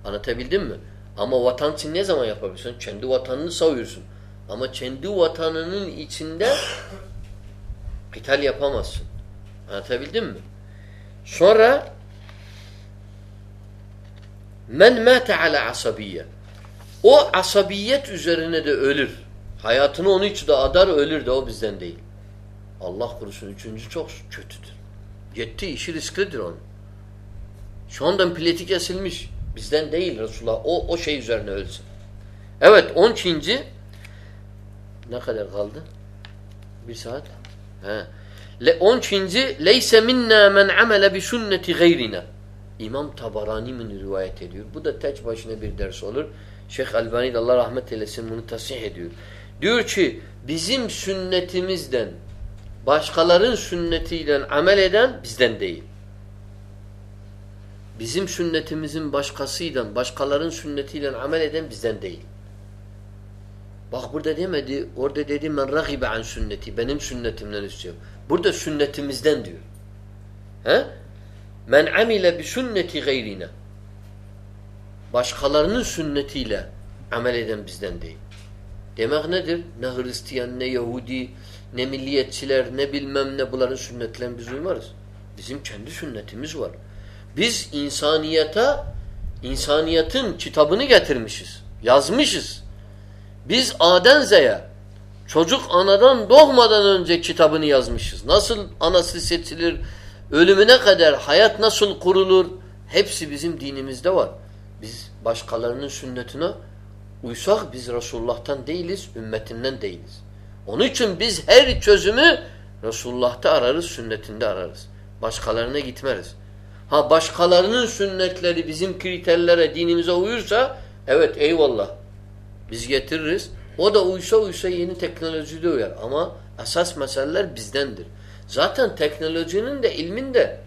Anlatabildim mi? Ama vatan için ne zaman yapabilirsin? Kendi vatanını savuyorsun. Ama kendi vatanının içinde kital yapamazsın. Anlatabildim mi? Sonra men mâte ala asabiyye o asabiyet üzerine de ölür. Hayatını onun için de adar ölür de o bizden değil. Allah korusun üçüncü çok kötüdür. Yetti işi risklidir onun. Şu andan pleti kesilmiş. Bizden değil Resulullah. O, o şey üzerine ölsün. Evet on ikinci ne kadar kaldı? Bir saat. He. Le, on ikinci leyse minna men amele bi sünneti gayrina. İmam Tabarani mi rivayet ediyor? Bu da tek başına bir ders olur. Şeyh Albani de Allah rahmet eylesin bunu tasih ediyor. Diyor ki bizim sünnetimizden başkaların sünnetiyle amel eden bizden değil. Bizim sünnetimizin başkasıyla, başkaların sünnetiyle amel eden bizden değil. Bak burada demedi, orada dedi men ragibe an sünneti. Benim sünnetimden istiyor. Burada sünnetimizden diyor. He? Men amile bi sünneti gayrina. Başkalarının sünnetiyle amel eden bizden değil. Demek nedir? Ne Hristiyan, ne Yahudi, ne milliyetçiler, ne bilmem ne bunların sünnetlerine biz uymarız. Bizim kendi sünnetimiz var. Biz insaniyete, insaniyetin kitabını getirmişiz. Yazmışız. Biz Aden Z'ye çocuk anadan doğmadan önce kitabını yazmışız. Nasıl anası seçilir, ölümüne kadar hayat nasıl kurulur hepsi bizim dinimizde var. Biz başkalarının sünnetine uysak biz Resulullah'tan değiliz, ümmetinden değiliz. Onun için biz her çözümü Resulullah'ta ararız, sünnetinde ararız. Başkalarına gitmeriz. Ha başkalarının sünnetleri bizim kriterlere, dinimize uyursa evet eyvallah. Biz getiririz. O da uysa uysa yeni teknolojide uyar. Ama esas meseleler bizdendir. Zaten teknolojinin de ilmin de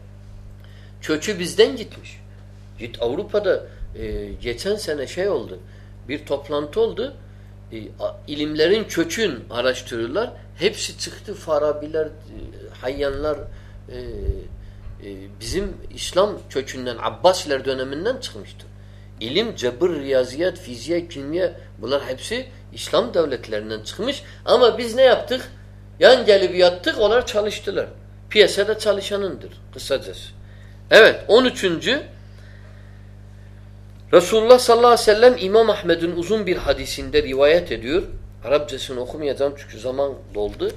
kökü bizden gitmiş. Git Avrupa'da e, geçen sene şey oldu. Bir toplantı oldu. E, ilimlerin kökün araştırıyorlar. Hepsi çıktı. Farabiler, e, Hayyanlar e, bizim İslam kökünden Abbasiler döneminden çıkmıştır. İlim, cebir, riyaziyat, fiziğe, kimya bunlar hepsi İslam devletlerinden çıkmış. Ama biz ne yaptık? Yan gelip yattık, onlar çalıştılar. Piyasada çalışanındır kısacası. Evet, 13. Resulullah sallallahu aleyhi ve sellem İmam Ahmed'in uzun bir hadisinde rivayet ediyor. Arapçasını okumayacağım çünkü zaman doldu.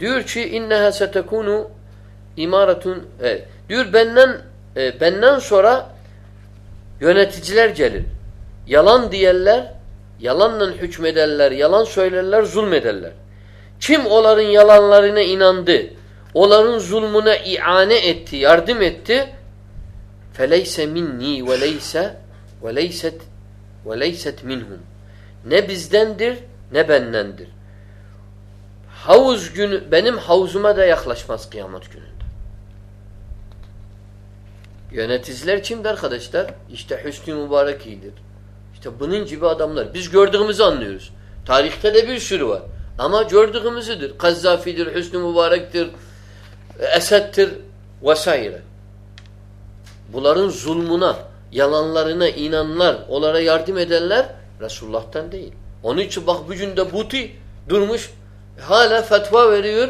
Diyor ki inneha setekunu imaretun evet. diyor benden e, benden sonra yöneticiler gelir. Yalan diyenler, yalanla hükmederler, yalan söylerler, zulmederler. Kim onların yalanlarına inandı, onların zulmuna iane etti, yardım etti, feleyse minni ve leyse ve leyset ve leyset minhum. Ne bizdendir ne bendendir. Havuz günü benim havuzuma da yaklaşmaz kıyamet gününde. Yöneticiler kimdir arkadaşlar? İşte Hüsnü Mübarek. İşte bunun gibi adamlar. Biz gördüğümüzü anlıyoruz. Tarihte de bir sürü var. Ama gördüğümüzüdür. Kazzafi'dir, Hüsnü Mübarek'tir, Esed'tir vesaire. Bunların zulmuna, yalanlarına inanlar, onlara yardım edenler Resulullah'tan değil. Onun için bak bugün de Buti durmuş, hala fetva veriyor,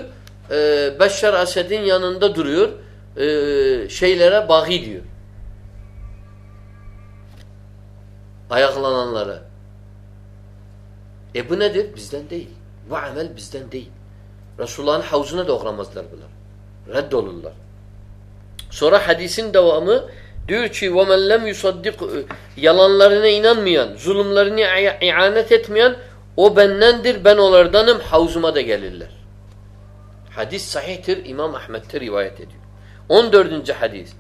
e, Beşşar Esed'in yanında duruyor, e, şeylere bağı diyor. Ayaklananlara. E bu nedir? Bizden değil. Bu amel bizden değil. Resulullah'ın havzuna da okramazlar bunlar. Reddolurlar. Sonra hadisin devamı diyor ki وَمَنْ لَمْ يُصَدِّقُ Yalanlarına inanmayan, zulümlerini ianet etmeyen o bendendir, ben onlardanım, havzuma da gelirler. Hadis sahihtir, İmam Ahmet'te rivayet ediyor. 14. hadis.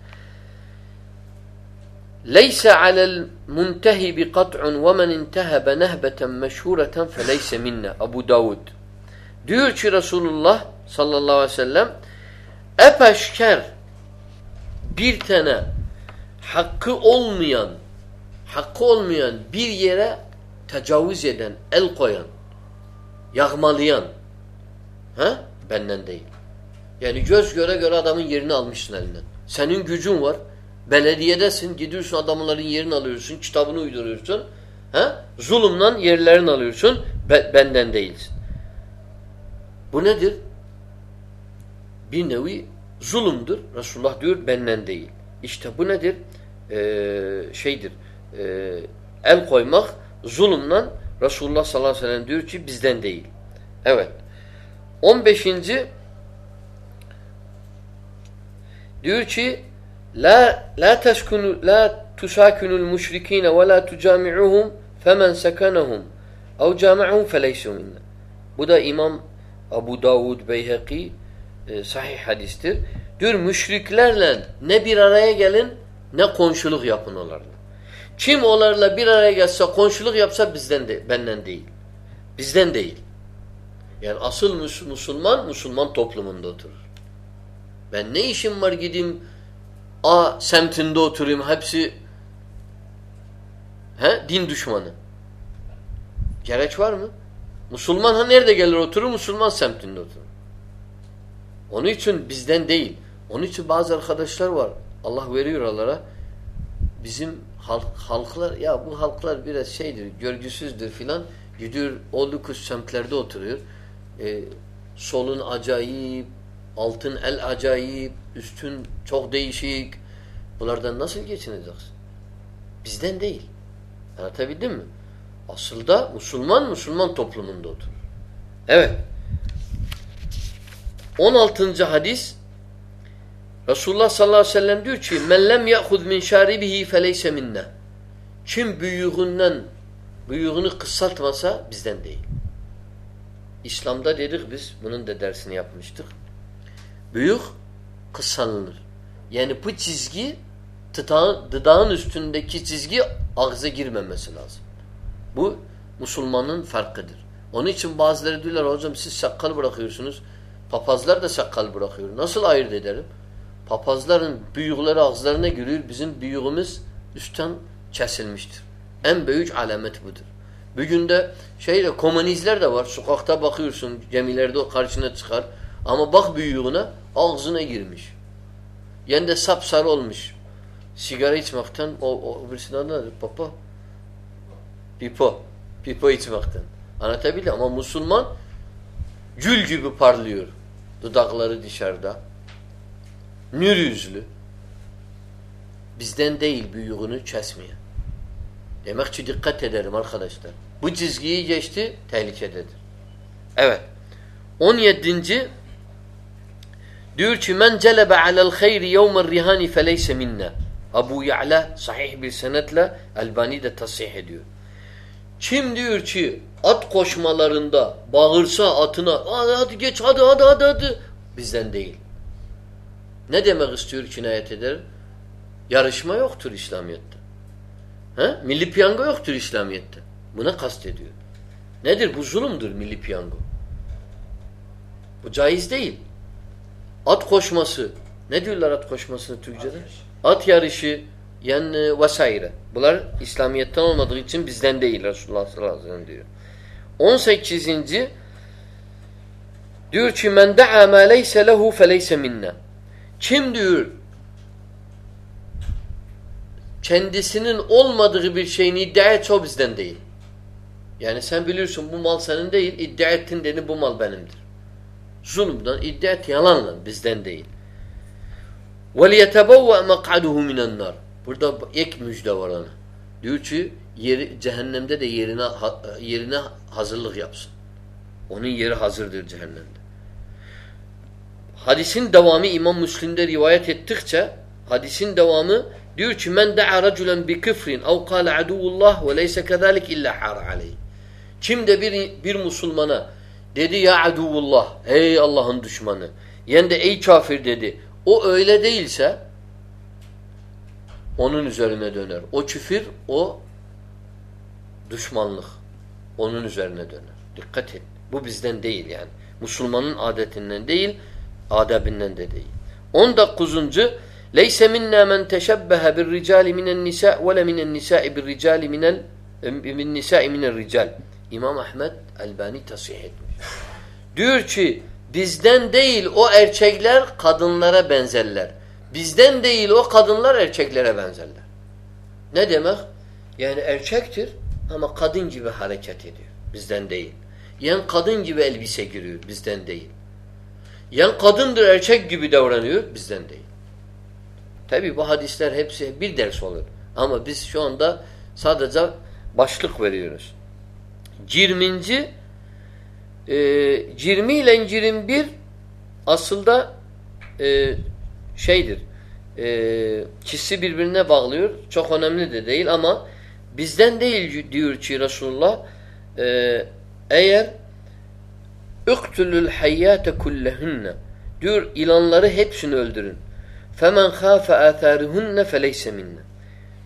Leyse alel muntehibi kat'un ve men intehebe nehbeten meşhureten feleyse minne. Abu Davud. Diyor ki Resulullah sallallahu aleyhi ve sellem epeşker bir tane hakkı olmayan hakkı olmayan bir yere tecavüz eden, el koyan, yağmalayan he? benden değil. Yani göz göre göre adamın yerini almışsın elinden. Senin gücün var. Belediyedesin. Gidiyorsun adamların yerini alıyorsun. Kitabını uyduruyorsun. Ha? Zulümden yerlerini alıyorsun. Be benden değilsin. Bu nedir? Bir nevi zulümdür. Resulullah diyor benden değil. İşte bu nedir? Ee, şeydir. Ee, el koymak zulümden Resulullah sallallahu aleyhi ve sellem diyor ki bizden değil. Evet. 15. Diyor ki la la teskunu la tusakinul müşrikin ve la tucami'uhum femen sekanahum ev cami'uhum feleysu minna. Bu da İmam Abu Davud Beyhaqi e, sahih hadistir. Diyor müşriklerle ne bir araya gelin ne komşuluk yapın onlarla. Kim onlarla bir araya gelse komşuluk yapsa bizden de benden değil. Bizden değil. Yani asıl Müslüman, Müslüman toplumunda oturur. Ben ne işim var gideyim A semtinde oturayım hepsi he, din düşmanı. Gerek var mı? Müslüman ha nerede gelir oturur? Müslüman semtinde oturur. Onun için bizden değil. Onun için bazı arkadaşlar var. Allah veriyor onlara. Bizim halk, halklar ya bu halklar biraz şeydir, görgüsüzdür filan. Gidiyor oldukuz semtlerde oturuyor. Ee, solun acayip, altın el acayip, üstün çok değişik. Bunlardan nasıl geçineceksin? Bizden değil. Anlatabildim mi? Aslında Müslüman Müslüman toplumunda oturur. Evet. 16. hadis Resulullah sallallahu aleyhi ve sellem diyor ki men lem ya'hud min şaribihi feleyse minna. Kim büyüğünden büyüğünü kısaltmasa bizden değil. İslam'da dedik biz bunun da dersini yapmıştık. Büyük kısalınır. Yani bu çizgi dıdağın üstündeki çizgi ağza girmemesi lazım. Bu Müslümanın farkıdır. Onun için bazıları diyorlar hocam siz sakal bırakıyorsunuz. Papazlar da sakal bırakıyor. Nasıl ayırt ederim? Papazların büyükleri ağızlarına giriyor. Bizim büyüğümüz üstten kesilmiştir. En büyük alamet budur. Bugün de şeyle komünizler de var. Sokakta bakıyorsun gemilerde karşına çıkar. Ama bak büyüğüne ağzına girmiş. Yani de sapsarı olmuş. Sigara içmekten o, o birisinin adı? Papa? Pipo. Pipo içmekten. Anlatabildim ama Müslüman gül gibi parlıyor. Dudakları dışarıda. Nür yüzlü. Bizden değil büyüğünü kesmeye. Demek ki dikkat ederim arkadaşlar. Bu çizgiyi geçti, tehlikededir. Evet. 17. diyor ki men celebe alel hayri yevmer rihani feleyse minna. Abu Ya'la sahih bir senetle Albani de tasih ediyor. Kim diyor ki at koşmalarında bağırsa atına hadi, hadi geç hadi hadi hadi hadi bizden değil. Ne demek istiyor kinayet eder? Yarışma yoktur İslamiyet'te. He? Milli piyango yoktur İslamiyet'te. Buna kastediyor. Nedir? Bu zulümdür milli piyango. Bu caiz değil. At koşması. Ne diyorlar at koşmasını Türkçe'de? At yarışı yani vesaire. Bunlar İslamiyet'ten olmadığı için bizden değil Resulullah sallallahu aleyhi ve sellem diyor. 18. diyor ki men da'a ma leyse lehu feleyse minna. Kim diyor kendisinin olmadığı bir şeyini iddia etse o bizden değil. Yani sen biliyorsun bu mal senin değil, iddia ettin dedi bu mal benimdir. Zulümden, iddia et yalanla bizden değil. وَلْيَتَبَوَّأْ مَقْعَدُهُ مِنَ النَّارِ Burada ek müjde var ona. Diyor ki yeri, cehennemde de yerine yerine hazırlık yapsın. Onun yeri hazırdır cehennemde. Hadisin devamı İmam Müslim'de rivayet ettikçe hadisin devamı diyor ki men da'a raculen bi küfrin ev kâle aduvullah ve leyse kezalik illa har aleyh. Kim de bir, bir Müslümana dedi ya aduvullah ey Allah'ın düşmanı yen de ey kafir dedi o öyle değilse onun üzerine döner. O küfür, o düşmanlık. Onun üzerine döner. Dikkat et. Bu bizden değil yani. Müslümanın adetinden değil, adabinden de değil. 19. Leyse minna men teşebbehe bir ricali minen nisa ve le minen nisai bir ricali minel min nisai minel rical. İmam Ahmed Albani tasih etmiş. Diyor ki bizden değil o erkekler kadınlara benzerler. Bizden değil o kadınlar erkeklere benzerler. Ne demek? Yani erkektir ama kadın gibi hareket ediyor. Bizden değil. Yani kadın gibi elbise giriyor. Bizden değil. Yani kadındır erkek gibi davranıyor. Bizden değil. Tabi bu hadisler hepsi bir ders olur. Ama biz şu anda sadece başlık veriyoruz. 20. E, 20 ile 21 aslında e, şeydir. E, kişi birbirine bağlıyor. Çok önemli de değil ama bizden değil diyor ki Resulullah e, eğer اُقْتُلُ الْحَيَّاتَ كُلَّهُنَّ diyor ilanları hepsini öldürün. فَمَنْ خَافَ آثَارِهُنَّ فَلَيْسَ مِنَّ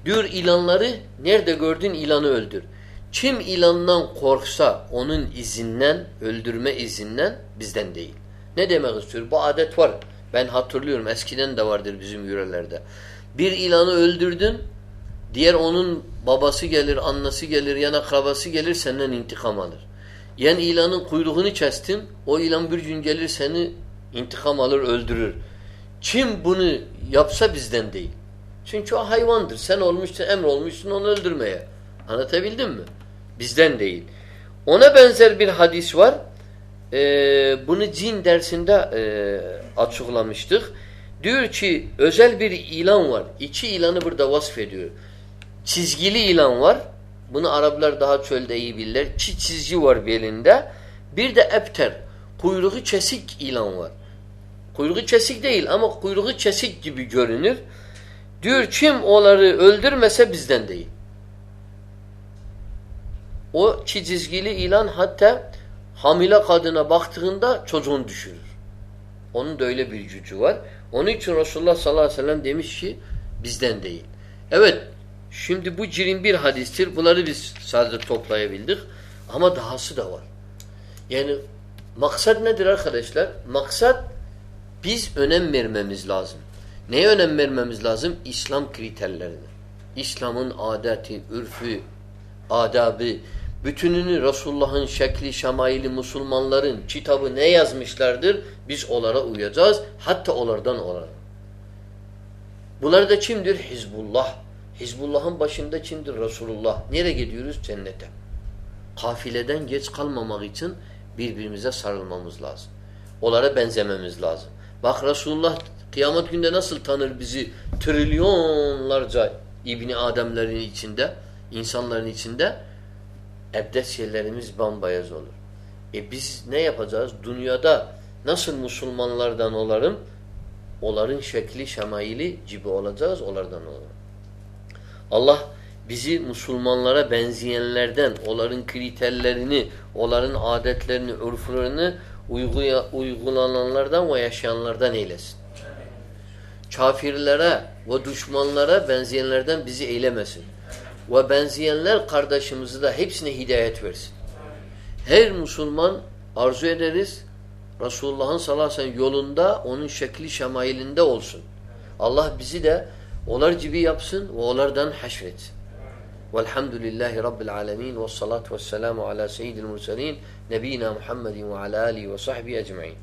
diyor ilanları nerede gördün ilanı öldür. Kim ilandan korksa onun izinden, öldürme izinden bizden değil. Ne demek istiyor? Bu adet var. Ben hatırlıyorum. Eskiden de vardır bizim yörelerde. Bir ilanı öldürdün, diğer onun babası gelir, annesi gelir, yan akrabası gelir senden intikam alır. Yen ilanın kuyruğunu kestin, o ilan bir gün gelir seni intikam alır, öldürür. Kim bunu yapsa bizden değil. Çünkü o hayvandır. Sen olmuşsun, emr olmuşsun onu öldürmeye. Anlatabildim mi? Bizden değil. Ona benzer bir hadis var. Ee, bunu cin dersinde e, açıklamıştık. Diyor ki özel bir ilan var. İki ilanı burada vasfediyor. Çizgili ilan var. Bunu Araplar daha çölde iyi bilirler. Çi çizgi var belinde. Bir de epter. Kuyruğu kesik ilan var. Kuyruğu kesik değil ama kuyruğu kesik gibi görünür. Diyor kim onları öldürmese bizden değil. O çi çizgili ilan hatta hamile kadına baktığında çocuğunu düşürür. Onun da öyle bir gücü var. Onun için Resulullah sallallahu aleyhi ve sellem demiş ki bizden değil. Evet şimdi bu cirin bir hadistir. Bunları biz sadece toplayabildik. Ama dahası da var. Yani maksat nedir arkadaşlar? Maksat biz önem vermemiz lazım. Neye önem vermemiz lazım? İslam kriterlerine. İslam'ın adeti, ürfü, adabı, bütününü Resulullah'ın şekli, şemaili, Müslümanların kitabı ne yazmışlardır? Biz onlara uyacağız. Hatta onlardan onlara. Bunlar da kimdir? Hizbullah. Hizbullah'ın başında kimdir? Resulullah. Nereye gidiyoruz? Cennete. Kafileden geç kalmamak için birbirimize sarılmamız lazım. Onlara benzememiz lazım. Bak Resulullah kıyamet günde nasıl tanır bizi trilyonlarca İbni Ademlerin içinde, insanların içinde? Ebdes yerlerimiz bambayaz olur. E biz ne yapacağız? Dünyada nasıl Müslümanlardan olarım? Onların şekli, şemaili gibi olacağız, onlardan olalım. Allah bizi Müslümanlara benzeyenlerden, onların kriterlerini, onların adetlerini, örflerini uygulananlardan ve yaşayanlardan eylesin. Kafirlere ve düşmanlara benzeyenlerden bizi eylemesin. Ve benzeyenler kardeşimizi de hepsine hidayet versin. Her Müslüman arzu ederiz Resulullah'ın sallallahu aleyhi ve sellem yolunda onun şekli şemailinde olsun. Allah bizi de onlar gibi yapsın ve onlardan haşretsin. Velhamdülillahi Rabbil alemin ve salatu ve selamu ala seyyidil mursalin nebina Muhammedin ve ala alihi ve sahbihi ecmain.